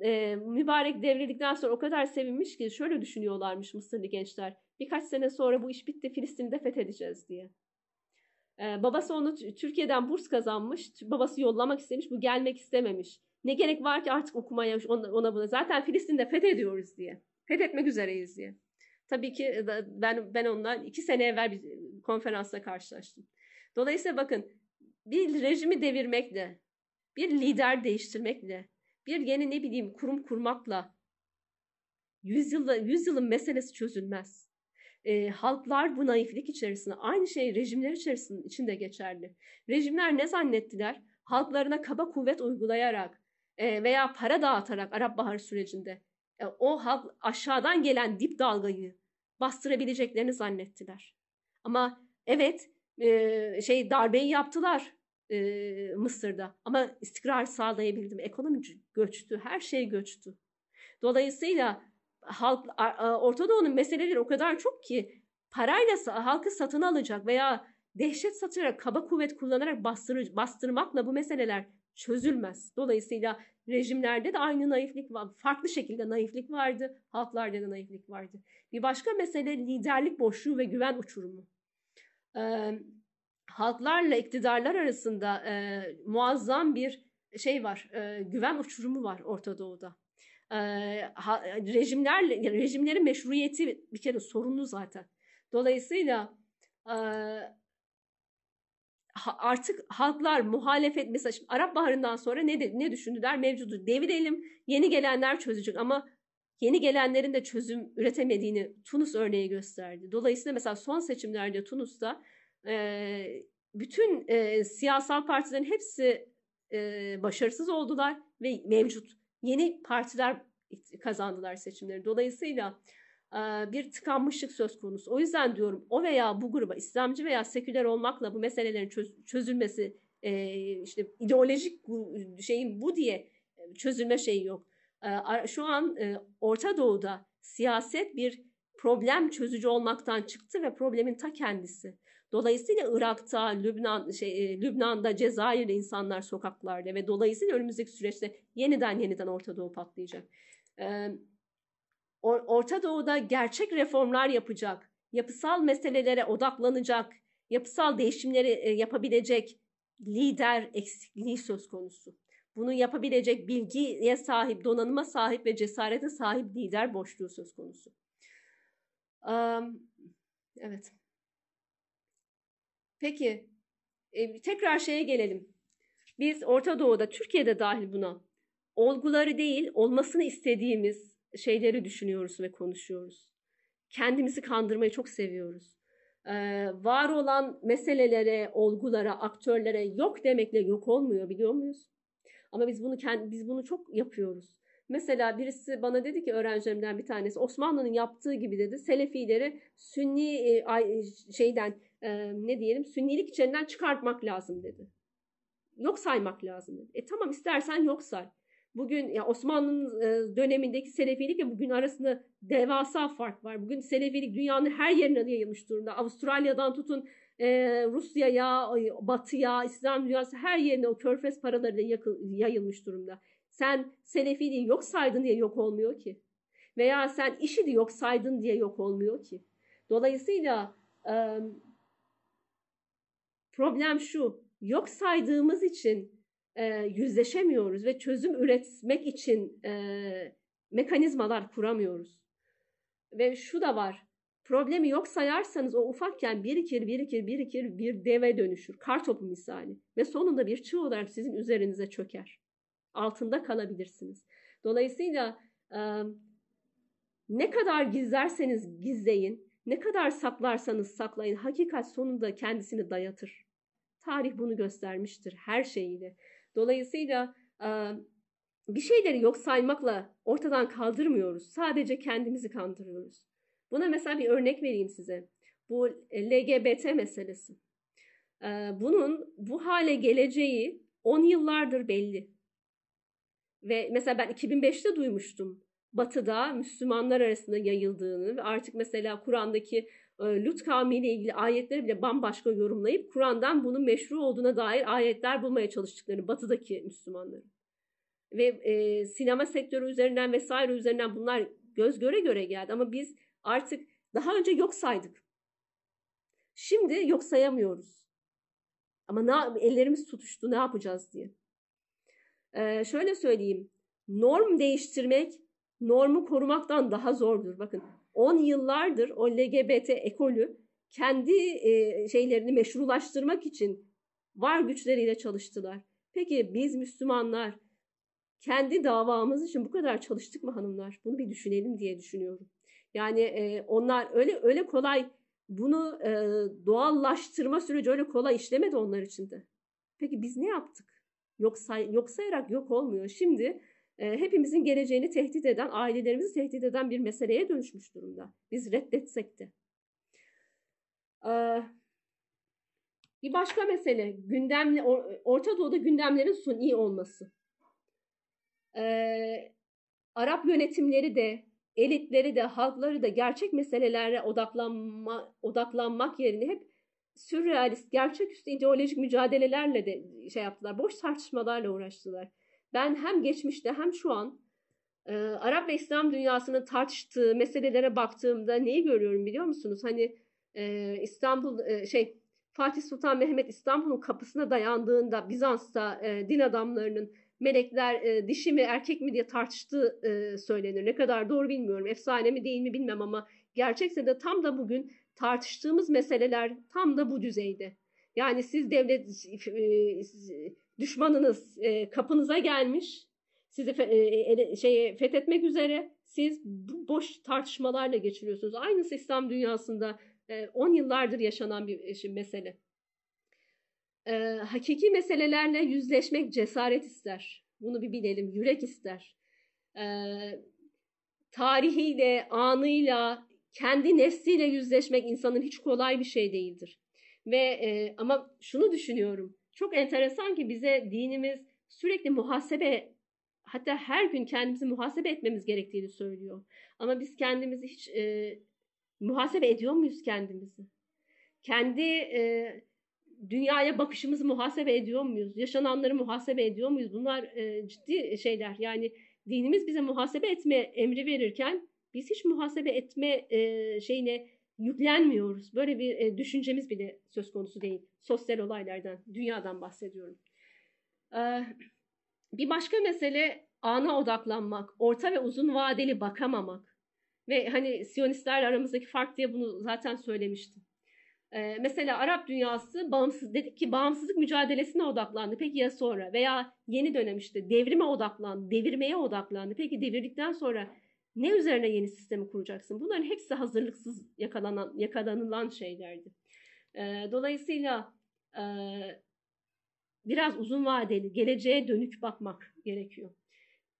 E, mübarek devrildikten sonra o kadar sevinmiş ki şöyle düşünüyorlarmış Mısırlı gençler. Birkaç sene sonra bu iş bitti Filistin'i de fethedeceğiz diye. Babası onu Türkiye'den burs kazanmış. Babası yollamak istemiş. Bu gelmek istememiş. Ne gerek var ki artık okumaya ona, buna. Zaten Filistin'de fethediyoruz diye. Fethetmek üzereyiz diye. Tabii ki ben ben onunla iki sene evvel bir konferansla karşılaştım. Dolayısıyla bakın bir rejimi devirmekle, bir lider değiştirmekle, bir yeni ne bileyim kurum kurmakla yüzyılda, yüzyılın meselesi çözülmez e, halklar bu naiflik içerisinde aynı şey rejimler içerisinde içinde geçerli. Rejimler ne zannettiler? Halklarına kaba kuvvet uygulayarak e, veya para dağıtarak Arap Baharı sürecinde e, o halk aşağıdan gelen dip dalgayı bastırabileceklerini zannettiler. Ama evet şey darbeyi yaptılar e, Mısır'da ama istikrar sağlayabildim. Ekonomi göçtü, her şey göçtü. Dolayısıyla halk Orta Doğu'nun meseleleri o kadar çok ki parayla halkı satın alacak veya dehşet satarak kaba kuvvet kullanarak bastır, bastırmakla bu meseleler çözülmez. Dolayısıyla rejimlerde de aynı naiflik var. Farklı şekilde naiflik vardı. Halklarda da naiflik vardı. Bir başka mesele liderlik boşluğu ve güven uçurumu. Ee, halklarla iktidarlar arasında e, muazzam bir şey var. E, güven uçurumu var Orta Doğu'da ha, rejimlerle rejimlerin meşruiyeti bir kere sorunlu zaten. Dolayısıyla e, artık halklar muhalefet mesela şimdi Arap Baharı'ndan sonra ne ne düşündüler? Mevcudu devirelim, yeni gelenler çözecek ama yeni gelenlerin de çözüm üretemediğini Tunus örneği gösterdi. Dolayısıyla mesela son seçimlerde Tunus'ta e, bütün e, siyasal partilerin hepsi e, başarısız oldular ve mevcut yeni partiler kazandılar seçimleri. Dolayısıyla bir tıkanmışlık söz konusu. O yüzden diyorum o veya bu gruba İslamcı veya seküler olmakla bu meselelerin çözülmesi işte ideolojik şeyin bu diye çözülme şeyi yok. Şu an Orta Doğu'da siyaset bir problem çözücü olmaktan çıktı ve problemin ta kendisi. Dolayısıyla Irak'ta, Lübnan, şey, Lübnan'da, Cezayir'de insanlar sokaklarda ve dolayısıyla önümüzdeki süreçte yeniden yeniden Orta Doğu patlayacak. Ee, Orta Doğu'da gerçek reformlar yapacak, yapısal meselelere odaklanacak, yapısal değişimleri e, yapabilecek lider eksikliği söz konusu. Bunu yapabilecek bilgiye sahip, donanıma sahip ve cesarete sahip lider boşluğu söz konusu. Evet. Peki, e, tekrar şeye gelelim. Biz Orta Doğu'da, Türkiye'de dahil buna olguları değil, olmasını istediğimiz şeyleri düşünüyoruz ve konuşuyoruz. Kendimizi kandırmayı çok seviyoruz. Ee, var olan meselelere, olgulara, aktörlere yok demekle yok olmuyor biliyor muyuz? Ama biz bunu kendi, biz bunu çok yapıyoruz. Mesela birisi bana dedi ki öğrencilerimden bir tanesi Osmanlı'nın yaptığı gibi dedi Selefileri Sünni e, şeyden e, ne diyelim Sünnilik içinden çıkartmak lazım dedi. Yok saymak lazım dedi. E tamam istersen yok say. Bugün ya Osmanlı'nın e, dönemindeki Selefilik ve bugün arasında devasa fark var. Bugün Selefilik dünyanın her yerine yayılmış durumda. Avustralya'dan tutun e, Rusya'ya, Batı'ya, İslam dünyası her yerine o körfez paralarıyla yayılmış durumda. Sen Selefiliği yok saydın diye yok olmuyor ki. Veya sen işi de yok saydın diye yok olmuyor ki. Dolayısıyla e, problem şu. Yok saydığımız için e, yüzleşemiyoruz ve çözüm üretmek için e, mekanizmalar kuramıyoruz. Ve şu da var. Problemi yok sayarsanız o ufakken birikir, birikir, birikir bir deve dönüşür. Kar topu misali. Ve sonunda bir çığ olarak sizin üzerinize çöker. Altında kalabilirsiniz. Dolayısıyla ne kadar gizlerseniz gizleyin, ne kadar saklarsanız saklayın, hakikat sonunda kendisini dayatır. Tarih bunu göstermiştir her şeyiyle. Dolayısıyla bir şeyleri yok saymakla ortadan kaldırmıyoruz. Sadece kendimizi kandırıyoruz. Buna mesela bir örnek vereyim size. Bu LGBT meselesi. Bunun bu hale geleceği 10 yıllardır belli. Ve mesela ben 2005'te duymuştum. Batı'da Müslümanlar arasında yayıldığını ve artık mesela Kur'an'daki e, Lut kavmiyle ilgili ayetleri bile bambaşka yorumlayıp Kur'an'dan bunun meşru olduğuna dair ayetler bulmaya çalıştıklarını Batı'daki Müslümanların. Ve e, sinema sektörü üzerinden vesaire üzerinden bunlar göz göre göre geldi ama biz artık daha önce yok saydık. Şimdi yok sayamıyoruz. Ama ne, ellerimiz tutuştu ne yapacağız diye. Ee, şöyle söyleyeyim. Norm değiştirmek normu korumaktan daha zordur. Bakın 10 yıllardır o LGBT ekolü kendi e, şeylerini meşrulaştırmak için var güçleriyle çalıştılar. Peki biz Müslümanlar kendi davamız için bu kadar çalıştık mı hanımlar? Bunu bir düşünelim diye düşünüyorum. Yani e, onlar öyle öyle kolay bunu e, doğallaştırma süreci öyle kolay işlemedi onlar için de. Peki biz ne yaptık? Yok, say, yok sayarak yok olmuyor. Şimdi e, hepimizin geleceğini tehdit eden, ailelerimizi tehdit eden bir meseleye dönüşmüş durumda. Biz reddetsek de. Ee, bir başka mesele gündemli Orta Doğu'da gündemlerin suni olması. Ee, Arap yönetimleri de elitleri de halkları da gerçek meselelere odaklanma, odaklanmak yerine hep sürrealist, gerçeküstü ideolojik mücadelelerle de şey yaptılar. Boş tartışmalarla uğraştılar. Ben hem geçmişte hem şu an e, Arap ve İslam dünyasının tartıştığı meselelere baktığımda neyi görüyorum biliyor musunuz? Hani e, İstanbul e, şey Fatih Sultan Mehmet İstanbul'un kapısına dayandığında Bizans'ta e, din adamlarının melekler e, dişi mi erkek mi diye tartıştığı e, söylenir. Ne kadar doğru bilmiyorum. Efsane mi değil mi bilmem ama gerçekse de tam da bugün tartıştığımız meseleler tam da bu düzeyde. Yani siz devlet e, düşmanınız e, kapınıza gelmiş, sizi fe, e, şeye fethetmek üzere. Siz boş tartışmalarla geçiriyorsunuz. Aynısı İslam dünyasında 10 yıllardır yaşanan bir mesele e, hakiki meselelerle yüzleşmek cesaret ister. Bunu bir bilelim. Yürek ister. E, tarihiyle, anıyla, kendi nefsiyle yüzleşmek insanın hiç kolay bir şey değildir. Ve e, ama şunu düşünüyorum. Çok enteresan ki bize dinimiz sürekli muhasebe hatta her gün kendimizi muhasebe etmemiz gerektiğini söylüyor. Ama biz kendimizi hiç e, muhasebe ediyor muyuz kendimizi? Kendi e, dünyaya bakışımızı muhasebe ediyor muyuz? Yaşananları muhasebe ediyor muyuz? Bunlar e, ciddi şeyler. Yani dinimiz bize muhasebe etme emri verirken biz hiç muhasebe etme e, şeyine yüklenmiyoruz. Böyle bir e, düşüncemiz bile söz konusu değil. Sosyal olaylardan, dünyadan bahsediyorum. E, bir başka mesele ana odaklanmak, orta ve uzun vadeli bakamamak. Ve hani Siyonistlerle aramızdaki fark diye bunu zaten söylemiştim. Ee, mesela Arap dünyası bağımsız dedik ki bağımsızlık mücadelesine odaklandı. Peki ya sonra veya yeni dönem işte devrime odaklandı, devirmeye odaklandı. Peki devirdikten sonra ne üzerine yeni sistemi kuracaksın? Bunların hepsi hazırlıksız yakalanan, yakalanılan şeylerdi. Ee, dolayısıyla e, biraz uzun vadeli, geleceğe dönük bakmak gerekiyor.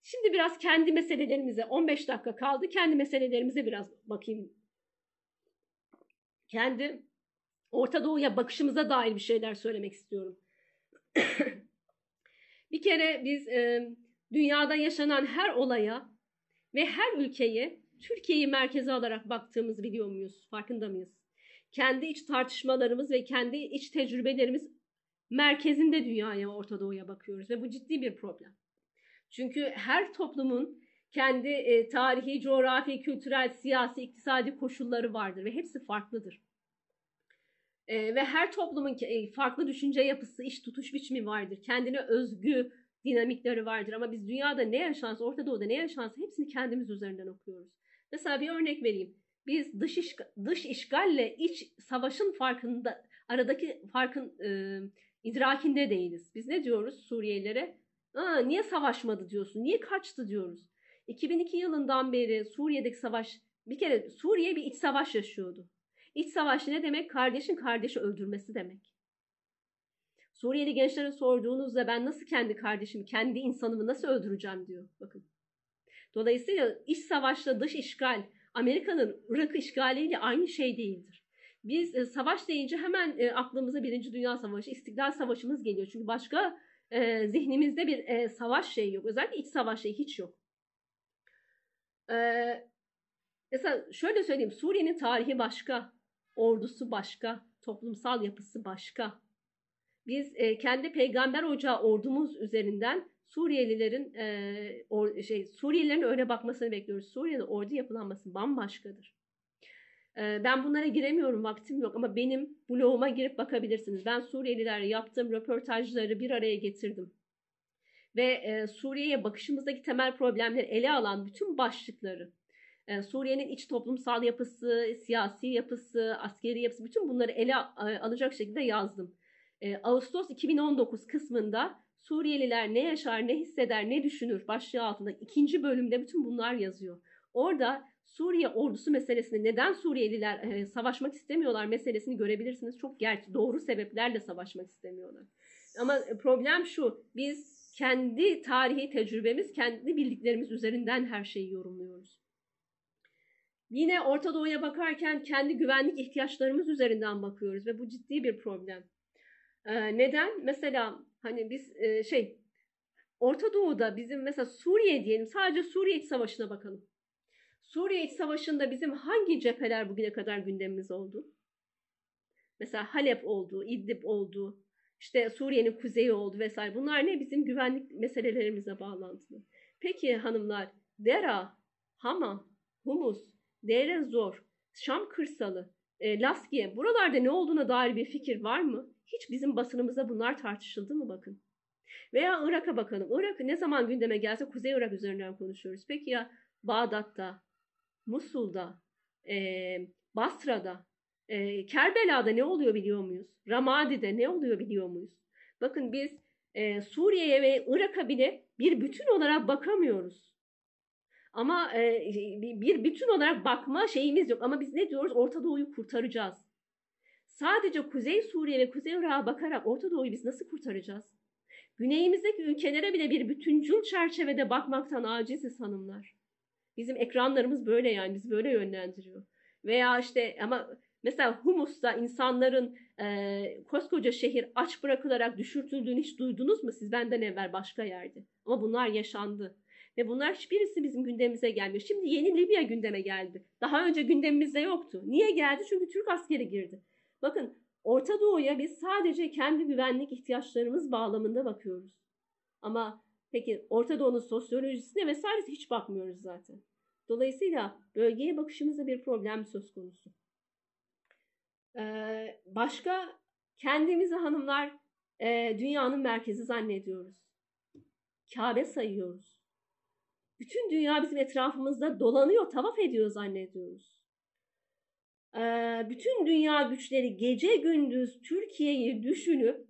Şimdi biraz kendi meselelerimize 15 dakika kaldı. Kendi meselelerimize biraz bakayım. Kendi Orta Doğu'ya bakışımıza dair bir şeyler söylemek istiyorum. bir kere biz e, dünyada yaşanan her olaya ve her ülkeye Türkiye'yi merkeze alarak baktığımızı biliyor muyuz? Farkında mıyız? Kendi iç tartışmalarımız ve kendi iç tecrübelerimiz merkezinde dünyaya, Orta Doğu'ya bakıyoruz ve bu ciddi bir problem. Çünkü her toplumun kendi e, tarihi, coğrafi, kültürel, siyasi, iktisadi koşulları vardır ve hepsi farklıdır. E, ve her toplumun e, farklı düşünce yapısı, iş tutuş biçimi vardır. Kendine özgü dinamikleri vardır. Ama biz dünyada ne yaşansa, Orta Doğu'da ne yaşansa hepsini kendimiz üzerinden okuyoruz. Mesela bir örnek vereyim. Biz dış, iş, dış işgalle iç savaşın farkında, aradaki farkın e, idrakinde değiliz. Biz ne diyoruz Suriyelilere? Aa, niye savaşmadı diyorsun, niye kaçtı diyoruz. 2002 yılından beri Suriye'deki savaş, bir kere Suriye bir iç savaş yaşıyordu. İç savaş ne demek? Kardeşin kardeşi öldürmesi demek. Suriyeli gençlere sorduğunuzda ben nasıl kendi kardeşimi, kendi insanımı nasıl öldüreceğim diyor. Bakın. Dolayısıyla iç savaşla dış işgal, Amerika'nın Irak işgaliyle aynı şey değildir. Biz e, savaş deyince hemen e, aklımıza Birinci Dünya Savaşı, İstiklal Savaşımız geliyor. Çünkü başka e, zihnimizde bir e, savaş şeyi yok. Özellikle iç savaş şeyi hiç yok. E, mesela şöyle söyleyeyim, Suriye'nin tarihi başka, ordusu başka, toplumsal yapısı başka. Biz e, kendi peygamber ocağı ordumuz üzerinden Suriyelilerin e, or, şey Suriyelilerin öyle bakmasını bekliyoruz. Suriye'de ordu yapılanması bambaşkadır. E, ben bunlara giremiyorum vaktim yok ama benim bloguma girip bakabilirsiniz. Ben Suriyelilerle yaptığım röportajları bir araya getirdim. Ve e, Suriye'ye bakışımızdaki temel problemleri ele alan bütün başlıkları e, Suriye'nin iç toplumsal yapısı, siyasi yapısı, askeri yapısı bütün bunları ele alacak şekilde yazdım. E, Ağustos 2019 kısmında Suriyeliler ne yaşar, ne hisseder, ne düşünür başlığı altında ikinci bölümde bütün bunlar yazıyor. Orada Suriye ordusu meselesini neden Suriyeliler e, savaşmak istemiyorlar meselesini görebilirsiniz. Çok gerçi doğru sebeplerle savaşmak istemiyorlar. Ama problem şu, biz kendi tarihi tecrübemiz, kendi bildiklerimiz üzerinden her şeyi yorumluyoruz. Yine Orta Doğu'ya bakarken kendi güvenlik ihtiyaçlarımız üzerinden bakıyoruz ve bu ciddi bir problem. Ee, neden? Mesela hani biz e, şey Orta Doğu'da bizim mesela Suriye diyelim sadece Suriye İç Savaşı'na bakalım. Suriye İç Savaşı'nda bizim hangi cepheler bugüne kadar gündemimiz oldu? Mesela Halep oldu, İdlib oldu, işte Suriye'nin kuzeyi oldu vesaire. Bunlar ne? Bizim güvenlik meselelerimize bağlantılı. Peki hanımlar, Dera, Hama, Humus, Deir Zor, Şam kırsalı, e, Laskiye buralarda ne olduğuna dair bir fikir var mı? Hiç bizim basınımızda bunlar tartışıldı mı bakın. Veya Irak'a bakalım. Irak ne zaman gündeme gelse Kuzey Irak üzerinden konuşuyoruz. Peki ya Bağdat'ta, Musul'da, e, Basra'da, e, Kerbela'da ne oluyor biliyor muyuz? Ramadi'de ne oluyor biliyor muyuz? Bakın biz e, Suriye'ye ve Irak'a bile bir bütün olarak bakamıyoruz. Ama e, bir bütün olarak bakma şeyimiz yok. Ama biz ne diyoruz? Orta Doğu'yu kurtaracağız. Sadece Kuzey Suriye ve Kuzey Irak'a bakarak Orta Doğu'yu biz nasıl kurtaracağız? Güneyimizdeki ülkelere bile bir bütüncül çerçevede bakmaktan aciziz hanımlar. Bizim ekranlarımız böyle yani bizi böyle yönlendiriyor. Veya işte ama mesela Humus'ta insanların e, koskoca şehir aç bırakılarak düşürtüldüğünü hiç duydunuz mu siz benden evvel başka yerde? Ama bunlar yaşandı. Ve bunlar hiçbirisi bizim gündemimize gelmiyor. Şimdi yeni Libya gündeme geldi. Daha önce gündemimizde yoktu. Niye geldi? Çünkü Türk askeri girdi. Bakın Orta Doğu'ya biz sadece kendi güvenlik ihtiyaçlarımız bağlamında bakıyoruz. Ama peki Orta Doğu'nun sosyolojisine vesairesi hiç bakmıyoruz zaten. Dolayısıyla bölgeye bakışımızda bir problem söz konusu. Ee, başka kendimizi hanımlar e, dünyanın merkezi zannediyoruz. Kabe sayıyoruz. Bütün dünya bizim etrafımızda dolanıyor, tavaf ediyor zannediyoruz. Ee, bütün dünya güçleri gece gündüz Türkiye'yi düşünüp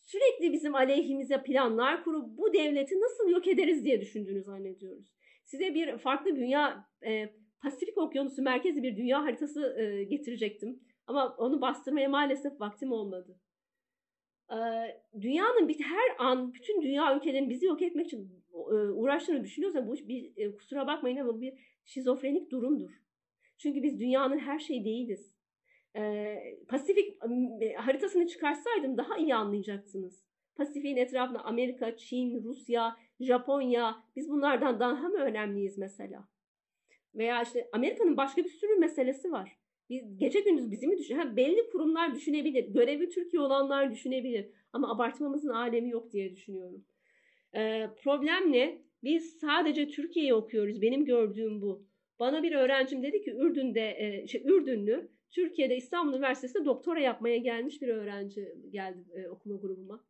sürekli bizim aleyhimize planlar kurup bu devleti nasıl yok ederiz diye düşündüğünü zannediyoruz. Size bir farklı dünya, e, Pasifik Okyanusu merkezi bir dünya haritası e, getirecektim. Ama onu bastırmaya maalesef vaktim olmadı. Ee, dünyanın bir, her an bütün dünya ülkelerinin bizi yok etmek için uğraştığını düşünüyorsan bu bir e, kusura bakmayın ama bir şizofrenik durumdur. Çünkü biz dünyanın her şeyi değiliz. Ee, Pasifik e, haritasını çıkarsaydım daha iyi anlayacaksınız. Pasifik'in etrafında Amerika, Çin, Rusya, Japonya biz bunlardan daha mı önemliyiz mesela? Veya işte Amerika'nın başka bir sürü meselesi var. Biz gece gündüz bizi mi düşün? Ha, belli kurumlar düşünebilir. Görevi Türkiye olanlar düşünebilir. Ama abartmamızın alemi yok diye düşünüyorum. Ee, problem ne? Biz sadece Türkiye'yi okuyoruz. Benim gördüğüm bu. Bana bir öğrencim dedi ki Ürdün'de, e, şey, Ürdünlü, Türkiye'de İstanbul Üniversitesi'nde doktora yapmaya gelmiş bir öğrenci geldi e, okuma grubuma.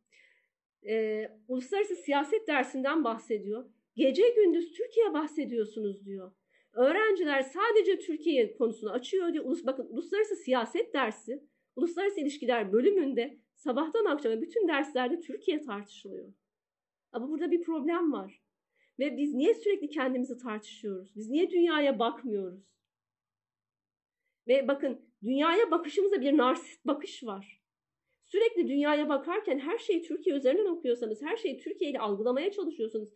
E, uluslararası siyaset dersinden bahsediyor. Gece gündüz Türkiye bahsediyorsunuz diyor. öğrenciler sadece Türkiye konusunu açıyor diye ulus, bakın uluslararası siyaset dersi, uluslararası ilişkiler bölümünde sabahtan akşama bütün derslerde Türkiye tartışılıyor. Ama burada bir problem var. Ve biz niye sürekli kendimizi tartışıyoruz? Biz niye dünyaya bakmıyoruz? Ve bakın dünyaya bakışımızda bir narsist bakış var. Sürekli dünyaya bakarken her şeyi Türkiye üzerinden okuyorsanız, her şeyi Türkiye ile algılamaya çalışıyorsunuz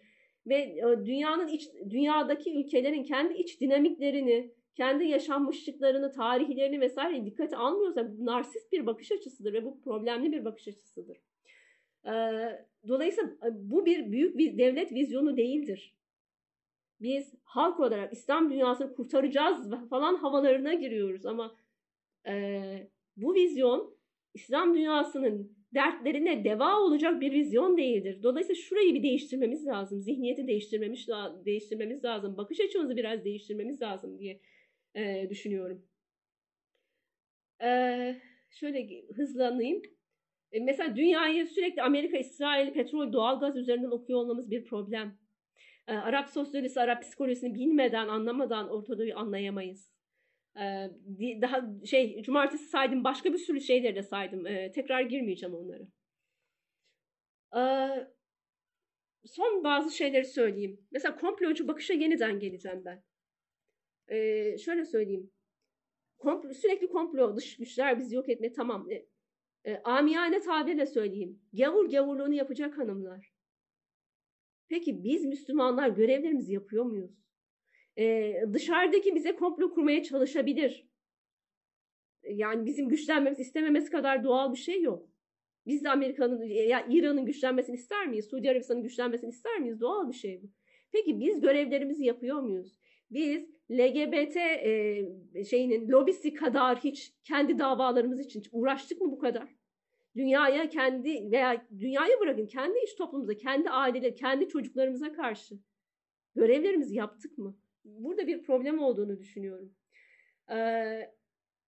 ve e, dünyanın iç dünyadaki ülkelerin kendi iç dinamiklerini, kendi yaşanmışlıklarını, tarihlerini vesaire dikkate almıyorsa bu narsist bir bakış açısıdır ve bu problemli bir bakış açısıdır. Dolayısıyla bu bir büyük bir devlet vizyonu değildir. Biz halk olarak İslam dünyasını kurtaracağız falan havalarına giriyoruz ama e, bu vizyon İslam dünyasının dertlerine deva olacak bir vizyon değildir. Dolayısıyla şurayı bir değiştirmemiz lazım. Zihniyeti değiştirmemiz, değiştirmemiz lazım. Bakış açımızı biraz değiştirmemiz lazım diye e, düşünüyorum. E, şöyle hızlanayım. E, mesela dünyayı sürekli Amerika, İsrail, petrol, doğalgaz üzerinden okuyor olmamız bir problem. E, Arap sosyolojisi, Arap psikolojisini bilmeden, anlamadan Ortadoğu'yu anlayamayız. E, daha şey, cumartesi saydım, başka bir sürü şeyleri de saydım. Tekrar girmeyeceğim onları. E, son bazı şeyleri söyleyeyim. Mesela komplocu bakışa yeniden geleceğim ben. Şöyle söyleyeyim. Komplo, sürekli komplo, dış güçler bizi yok etme tamam. E, amiyane tabirle söyleyeyim. Gavur gavurluğunu yapacak hanımlar. Peki biz Müslümanlar görevlerimizi yapıyor muyuz? E, dışarıdaki bize komplo kurmaya çalışabilir. Yani bizim güçlenmemizi istememesi kadar doğal bir şey yok. Biz de Amerika'nın, ya İran'ın güçlenmesini ister miyiz? Suudi Arabistan'ın güçlenmesini ister miyiz? Doğal bir şey bu. Peki biz görevlerimizi yapıyor muyuz? Biz LGBT e, şeyinin lobisi kadar hiç kendi davalarımız için uğraştık mı bu kadar? Dünyaya kendi veya dünyayı bırakın kendi iş toplumumuza, kendi aile, kendi çocuklarımıza karşı görevlerimizi yaptık mı? Burada bir problem olduğunu düşünüyorum. Ee,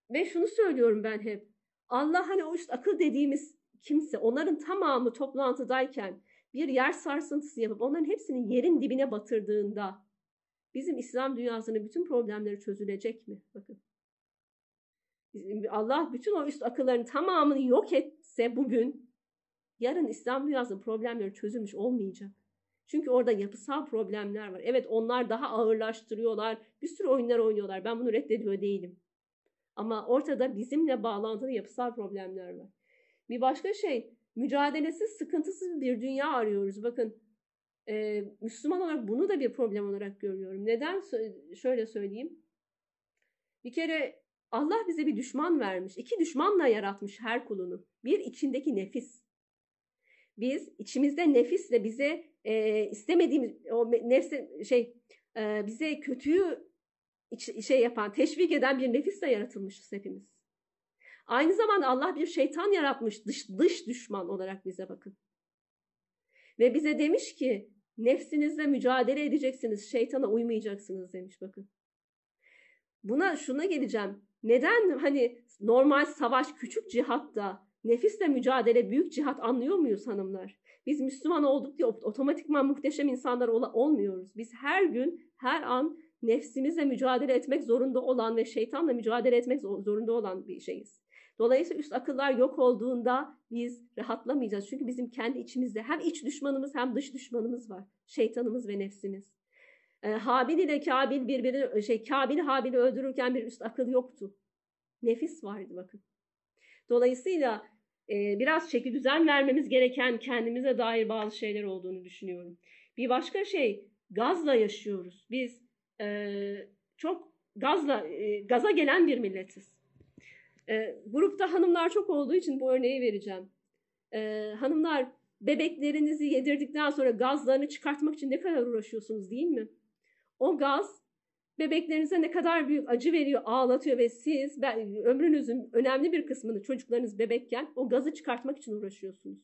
ve şunu söylüyorum ben hep. Allah hani o işte akıl dediğimiz kimse onların tamamı toplantıdayken bir yer sarsıntısı yapıp onların hepsini yerin dibine batırdığında bizim İslam dünyasının bütün problemleri çözülecek mi? Bakın. Allah bütün o üst akılların tamamını yok etse bugün yarın İslam dünyasının problemleri çözülmüş olmayacak. Çünkü orada yapısal problemler var. Evet onlar daha ağırlaştırıyorlar. Bir sürü oyunlar oynuyorlar. Ben bunu reddediyor değilim. Ama ortada bizimle bağlantılı yapısal problemler var. Bir başka şey mücadelesiz, sıkıntısız bir dünya arıyoruz. Bakın e, Müslüman olarak bunu da bir problem olarak görüyorum. Neden? Şöyle söyleyeyim. Bir kere Allah bize bir düşman vermiş. İki düşmanla yaratmış her kulunu. Bir içindeki nefis. Biz içimizde nefisle bize e, istemediğimiz o nefse şey e, bize kötüyü iç, şey yapan, teşvik eden bir nefisle yaratılmışız hepimiz. Aynı zamanda Allah bir şeytan yaratmış dış, dış düşman olarak bize bakın. Ve bize demiş ki nefsinizle mücadele edeceksiniz, şeytana uymayacaksınız demiş bakın. Buna şuna geleceğim. Neden hani normal savaş küçük cihatta nefisle mücadele büyük cihat anlıyor muyuz hanımlar? Biz Müslüman olduk diye otomatikman muhteşem insanlar ol- olmuyoruz. Biz her gün, her an nefsimizle mücadele etmek zorunda olan ve şeytanla mücadele etmek zorunda olan bir şeyiz. Dolayısıyla üst akıllar yok olduğunda biz rahatlamayacağız. Çünkü bizim kendi içimizde hem iç düşmanımız hem dış düşmanımız var. Şeytanımız ve nefsimiz. E, Habil ile Kabil birbirini şey Kabil Habil'i öldürürken bir üst akıl yoktu. Nefis vardı bakın. Dolayısıyla e, biraz şekil düzen vermemiz gereken kendimize dair bazı şeyler olduğunu düşünüyorum. Bir başka şey gazla yaşıyoruz. Biz e, çok gazla e, gaza gelen bir milletiz. E, grupta hanımlar çok olduğu için bu örneği vereceğim. E, hanımlar bebeklerinizi yedirdikten sonra gazlarını çıkartmak için ne kadar uğraşıyorsunuz değil mi? O gaz bebeklerinize ne kadar büyük acı veriyor, ağlatıyor ve siz ben, ömrünüzün önemli bir kısmını çocuklarınız bebekken o gazı çıkartmak için uğraşıyorsunuz.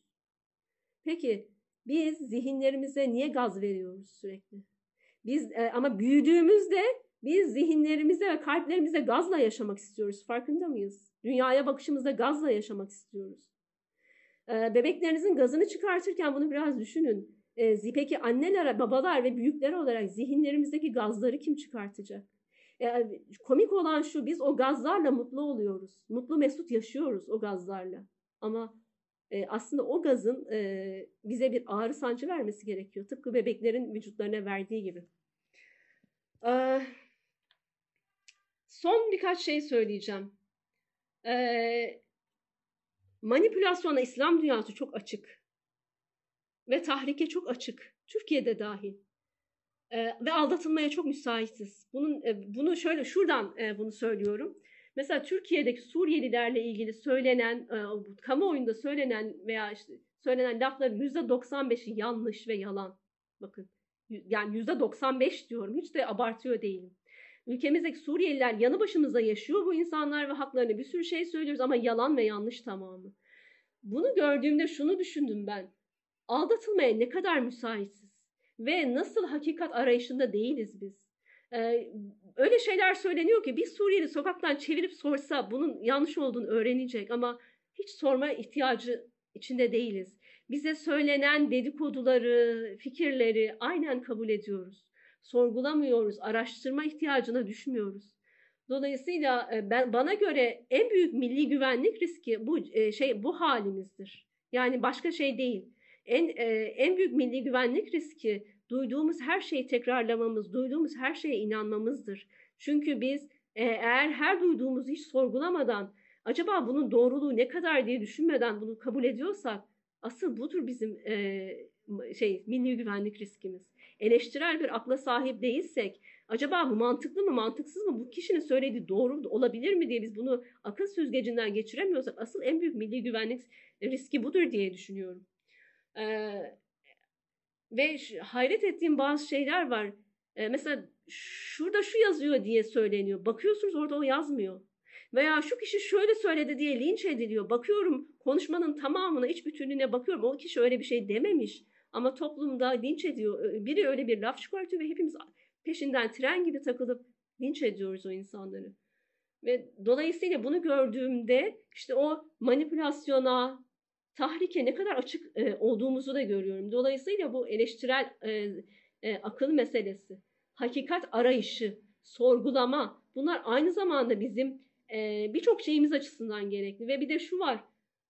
Peki biz zihinlerimize niye gaz veriyoruz sürekli? Biz e, ama büyüdüğümüzde biz zihinlerimize ve kalplerimize gazla yaşamak istiyoruz. Farkında mıyız? Dünyaya bakışımızda gazla yaşamak istiyoruz. E, bebeklerinizin gazını çıkartırken bunu biraz düşünün. E, peki anneler, babalar ve büyükler olarak zihinlerimizdeki gazları kim çıkartacak? e, komik olan şu biz o gazlarla mutlu oluyoruz. Mutlu mesut yaşıyoruz o gazlarla. Ama e, aslında o gazın e, bize bir ağrı sancı vermesi gerekiyor. Tıpkı bebeklerin vücutlarına verdiği gibi. Son birkaç şey söyleyeceğim. E, manipülasyona İslam dünyası çok açık. Ve tahrike çok açık. Türkiye'de dahil. E, ve aldatılmaya çok müsaitiz. Bunun, e, bunu şöyle şuradan e, bunu söylüyorum. Mesela Türkiye'deki Suriyelilerle ilgili söylenen, e, kamuoyunda söylenen veya işte söylenen lafların %95'i yanlış ve yalan. Bakın yani %95 diyorum hiç de abartıyor değilim. Ülkemizdeki Suriyeliler yanı başımızda yaşıyor bu insanlar ve haklarını bir sürü şey söylüyoruz ama yalan ve yanlış tamamı. Bunu gördüğümde şunu düşündüm ben. Aldatılmaya ne kadar müsaitiz ve nasıl hakikat arayışında değiliz biz. Ee, öyle şeyler söyleniyor ki bir Suriyeli sokaktan çevirip sorsa bunun yanlış olduğunu öğrenecek ama hiç sorma ihtiyacı içinde değiliz. Bize söylenen dedikoduları, fikirleri aynen kabul ediyoruz. Sorgulamıyoruz, araştırma ihtiyacına düşmüyoruz. Dolayısıyla e, ben bana göre en büyük milli güvenlik riski bu e, şey bu halimizdir. Yani başka şey değil. En e, en büyük milli güvenlik riski duyduğumuz her şeyi tekrarlamamız, duyduğumuz her şeye inanmamızdır. Çünkü biz eğer her duyduğumuzu hiç sorgulamadan, acaba bunun doğruluğu ne kadar diye düşünmeden bunu kabul ediyorsak, asıl budur bizim e, şey milli güvenlik riskimiz. Eleştirel bir akla sahip değilsek, acaba bu mantıklı mı, mantıksız mı, bu kişinin söylediği doğru olabilir mi diye biz bunu akıl süzgecinden geçiremiyorsak, asıl en büyük milli güvenlik riski budur diye düşünüyorum. Ee, ve hayret ettiğim bazı şeyler var. E, mesela şurada şu yazıyor diye söyleniyor. Bakıyorsunuz orada o yazmıyor. Veya şu kişi şöyle söyledi diye linç ediliyor. Bakıyorum konuşmanın tamamına, iç bütünlüğüne bakıyorum. O kişi öyle bir şey dememiş. Ama toplumda linç ediyor. Biri öyle bir laf çıkartıyor ve hepimiz peşinden tren gibi takılıp linç ediyoruz o insanları. Ve dolayısıyla bunu gördüğümde işte o manipülasyona, tahrike ne kadar açık e, olduğumuzu da görüyorum. Dolayısıyla bu eleştirel e, e, akıl meselesi, hakikat arayışı, sorgulama bunlar aynı zamanda bizim e, birçok şeyimiz açısından gerekli. Ve bir de şu var,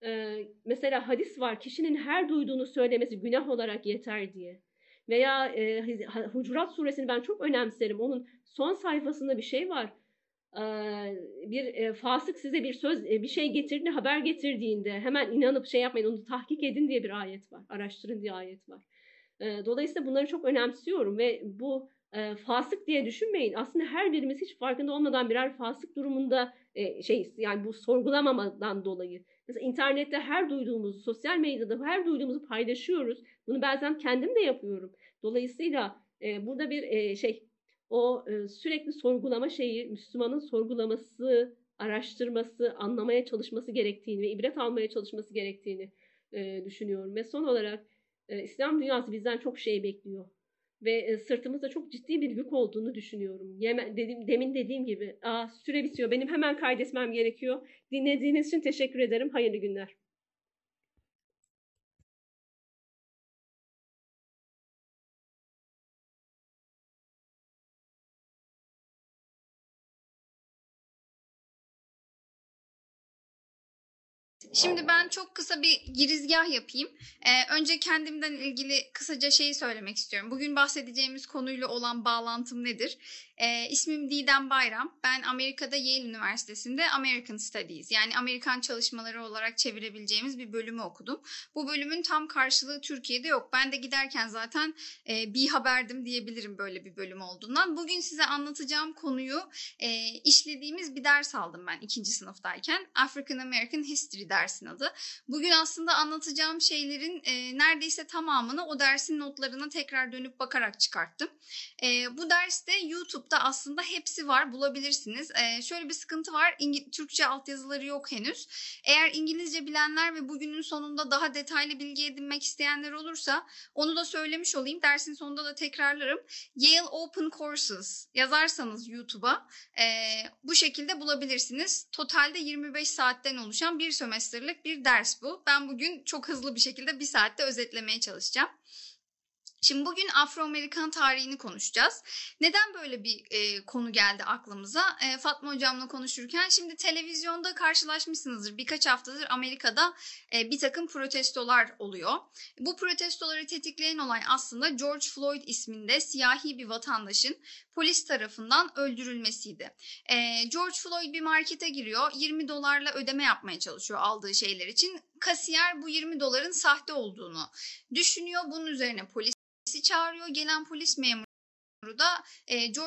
e, mesela hadis var, kişinin her duyduğunu söylemesi günah olarak yeter diye. Veya e, Hucurat suresini ben çok önemserim. Onun son sayfasında bir şey var. Bir fasık size bir söz bir şey getirdiğinde haber getirdiğinde hemen inanıp şey yapmayın onu tahkik edin diye bir ayet var araştırın diye ayet var. Dolayısıyla bunları çok önemsiyorum ve bu fasık diye düşünmeyin. Aslında her birimiz hiç farkında olmadan birer fasık durumunda şey yani bu sorgulamamadan dolayı mesela internette her duyduğumuzu sosyal medyada her duyduğumuzu paylaşıyoruz bunu bazen kendim de yapıyorum dolayısıyla burada bir şey o e, sürekli sorgulama şeyi Müslümanın sorgulaması, araştırması, anlamaya çalışması gerektiğini ve ibret almaya çalışması gerektiğini e, düşünüyorum. Ve son olarak e, İslam dünyası bizden çok şey bekliyor. Ve e, sırtımızda çok ciddi bir yük olduğunu düşünüyorum. Yeme, dedim, demin dediğim gibi Aa, süre bitiyor. Benim hemen kaydetmem gerekiyor. Dinlediğiniz için teşekkür ederim. Hayırlı günler. Şimdi ben çok kısa bir girizgah yapayım. Ee, önce kendimden ilgili kısaca şeyi söylemek istiyorum. Bugün bahsedeceğimiz konuyla olan bağlantım nedir? Ee, ismim Didem Bayram. Ben Amerika'da Yale Üniversitesi'nde American Studies yani Amerikan çalışmaları olarak çevirebileceğimiz bir bölümü okudum. Bu bölümün tam karşılığı Türkiye'de yok. Ben de giderken zaten e, bir haberdim diyebilirim böyle bir bölüm olduğundan. Bugün size anlatacağım konuyu e, işlediğimiz bir ders aldım ben ikinci sınıftayken. African American History dersin adı. Bugün aslında anlatacağım şeylerin e, neredeyse tamamını o dersin notlarına tekrar dönüp bakarak çıkarttım. E, bu derste YouTube'da aslında hepsi var bulabilirsiniz. E, şöyle bir sıkıntı var. İngi- Türkçe altyazıları yok henüz. Eğer İngilizce bilenler ve bugünün sonunda daha detaylı bilgi edinmek isteyenler olursa onu da söylemiş olayım. Dersin sonunda da tekrarlarım. Yale Open Courses yazarsanız YouTube'a e, bu şekilde bulabilirsiniz. Totalde 25 saatten oluşan bir sömestrlik bir ders bu. Ben bugün çok hızlı bir şekilde bir saatte özetlemeye çalışacağım. Şimdi bugün Afro-Amerikan tarihini konuşacağız. Neden böyle bir e, konu geldi aklımıza? E, Fatma hocamla konuşurken şimdi televizyonda karşılaşmışsınızdır. Birkaç haftadır Amerika'da e, bir takım protestolar oluyor. Bu protestoları tetikleyen olay aslında George Floyd isminde siyahi bir vatandaşın polis tarafından öldürülmesiydi. E, George Floyd bir markete giriyor. 20 dolarla ödeme yapmaya çalışıyor aldığı şeyler için. Kasiyer bu 20 doların sahte olduğunu düşünüyor. Bunun üzerine polis polisi çağırıyor. Gelen polis memuru da e, George